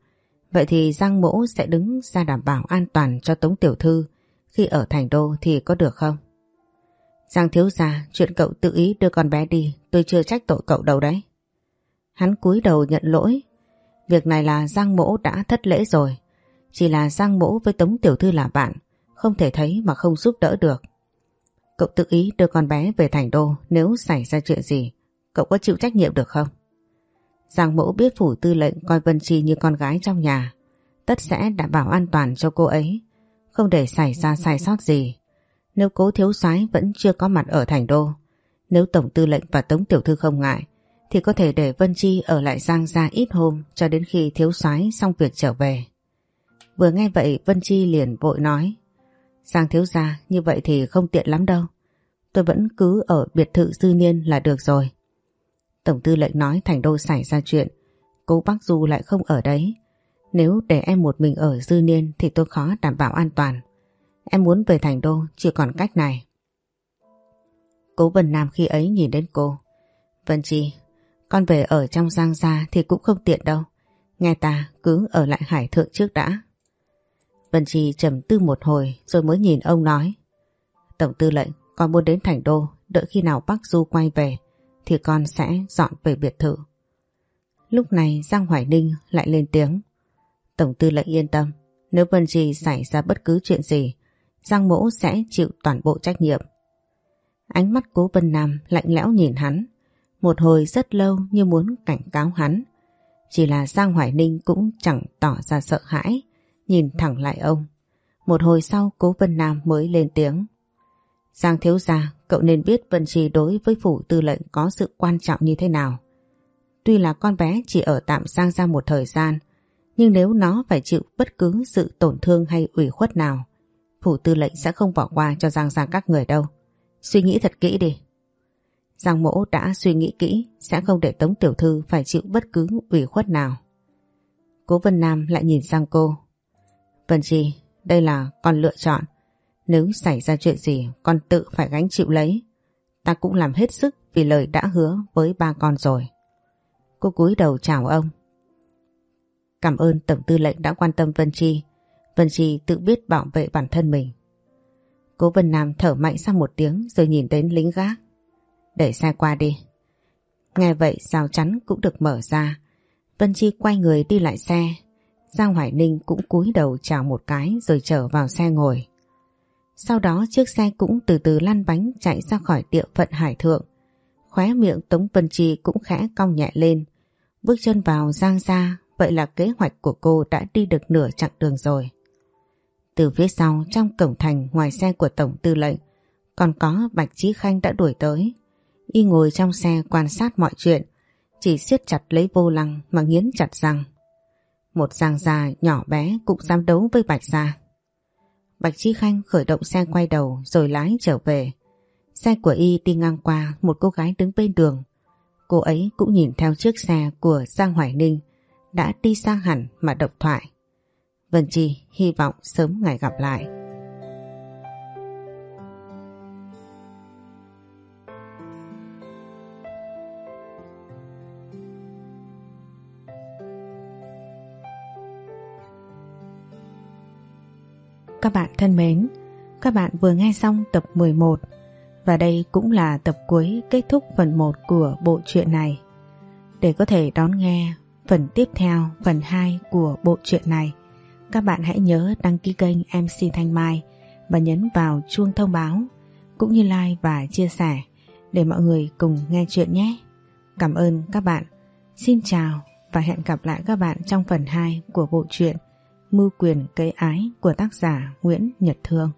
vậy thì Giang Mỗ sẽ đứng ra đảm bảo an toàn cho Tống Tiểu Thư khi ở thành đô thì có được không? Giang thiếu gia, chuyện cậu tự ý đưa con bé đi, tôi chưa trách tội cậu đâu đấy. Hắn cúi đầu nhận lỗi. Việc này là Giang Mỗ đã thất lễ rồi. Chỉ là Giang Mỗ với Tống Tiểu Thư là bạn, không thể thấy mà không giúp đỡ được. Cậu tự ý đưa con bé về thành đô nếu xảy ra chuyện gì, cậu có chịu trách nhiệm được không? Giang mẫu biết phủ tư lệnh coi Vân Chi như con gái trong nhà. Tất sẽ đảm bảo an toàn cho cô ấy. Không để xảy ra sai sót gì. Nếu cố thiếu soái vẫn chưa có mặt ở thành đô. Nếu Tổng tư lệnh và Tống Tiểu Thư không ngại. Thì có thể để Vân Chi ở lại Giang ra ít hôm cho đến khi thiếu soái xong việc trở về. Vừa nghe vậy, Vân Chi liền vội nói. Giang thiếu gia, như vậy thì không tiện lắm đâu. Tôi vẫn cứ ở biệt thự dư niên là được rồi. Tổng tư lệnh nói thành đô xảy ra chuyện Cố bác Du lại không ở đấy Nếu để em một mình ở dư niên Thì tôi khó đảm bảo an toàn Em muốn về thành đô chỉ còn cách này Cố Vân Nam khi ấy nhìn đến cô, Vân Chi, Con về ở trong Giang Gia thì cũng không tiện đâu Nghe ta cứ ở lại Hải Thượng trước đã Vân Chi trầm tư một hồi Rồi mới nhìn ông nói Tổng tư lệnh con muốn đến thành đô Đợi khi nào bác Du quay về thì con sẽ dọn về biệt thự. Lúc này Giang Hoài Ninh lại lên tiếng. Tổng tư lệnh yên tâm, nếu Vân Chi xảy ra bất cứ chuyện gì, Giang Mỗ sẽ chịu toàn bộ trách nhiệm. Ánh mắt cố Vân Nam lạnh lẽo nhìn hắn, một hồi rất lâu như muốn cảnh cáo hắn. Chỉ là Giang Hoài Ninh cũng chẳng tỏ ra sợ hãi, nhìn thẳng lại ông. Một hồi sau cố Vân Nam mới lên tiếng. Giang thiếu gia, cậu nên biết Vân Trì đối với phủ tư lệnh có sự quan trọng như thế nào. Tuy là con bé chỉ ở tạm Giang ra một thời gian, nhưng nếu nó phải chịu bất cứ sự tổn thương hay ủy khuất nào, phủ tư lệnh sẽ không bỏ qua cho Giang Giang các người đâu. Suy nghĩ thật kỹ đi. Giang mỗ đã suy nghĩ kỹ sẽ không để Tống Tiểu Thư phải chịu bất cứ ủy khuất nào. Cố Vân Nam lại nhìn sang cô. Vân Chi, đây là con lựa chọn. Nếu xảy ra chuyện gì con tự phải gánh chịu lấy. Ta cũng làm hết sức vì lời đã hứa với ba con rồi. Cô cúi đầu chào ông. Cảm ơn Tổng Tư lệnh đã quan tâm Vân Chi. Vân Chi tự biết bảo vệ bản thân mình. Cố Vân Nam thở mạnh sang một tiếng rồi nhìn đến lính gác. Để xe qua đi. Nghe vậy rào chắn cũng được mở ra. Vân Chi quay người đi lại xe. Giang Hoài Ninh cũng cúi đầu chào một cái rồi trở vào xe ngồi. Sau đó chiếc xe cũng từ từ lăn bánh chạy ra khỏi địa phận Hải Thượng. Khóe miệng Tống Vân Chi cũng khẽ cong nhẹ lên. Bước chân vào Giang ra, vậy là kế hoạch của cô đã đi được nửa chặng đường rồi. Từ phía sau trong cổng thành ngoài xe của Tổng Tư lệnh còn có Bạch Trí Khanh đã đuổi tới. Y ngồi trong xe quan sát mọi chuyện chỉ siết chặt lấy vô lăng mà nghiến chặt răng. Một giang già nhỏ bé cũng dám đấu với Bạch Gia. Bạch Chi Khanh khởi động xe quay đầu rồi lái trở về. Xe của Y đi ngang qua một cô gái đứng bên đường. Cô ấy cũng nhìn theo chiếc xe của Giang Hoài Ninh đã đi sang hẳn mà độc thoại. Vân Chi hy vọng sớm ngày gặp lại. Các bạn thân mến, các bạn vừa nghe xong tập 11 và đây cũng là tập cuối kết thúc phần 1 của bộ truyện này. Để có thể đón nghe phần tiếp theo, phần 2 của bộ truyện này, các bạn hãy nhớ đăng ký kênh MC Thanh Mai và nhấn vào chuông thông báo cũng như like và chia sẻ để mọi người cùng nghe chuyện nhé. Cảm ơn các bạn. Xin chào và hẹn gặp lại các bạn trong phần 2 của bộ truyện Mưu quyền cây ái của tác giả Nguyễn Nhật Thương.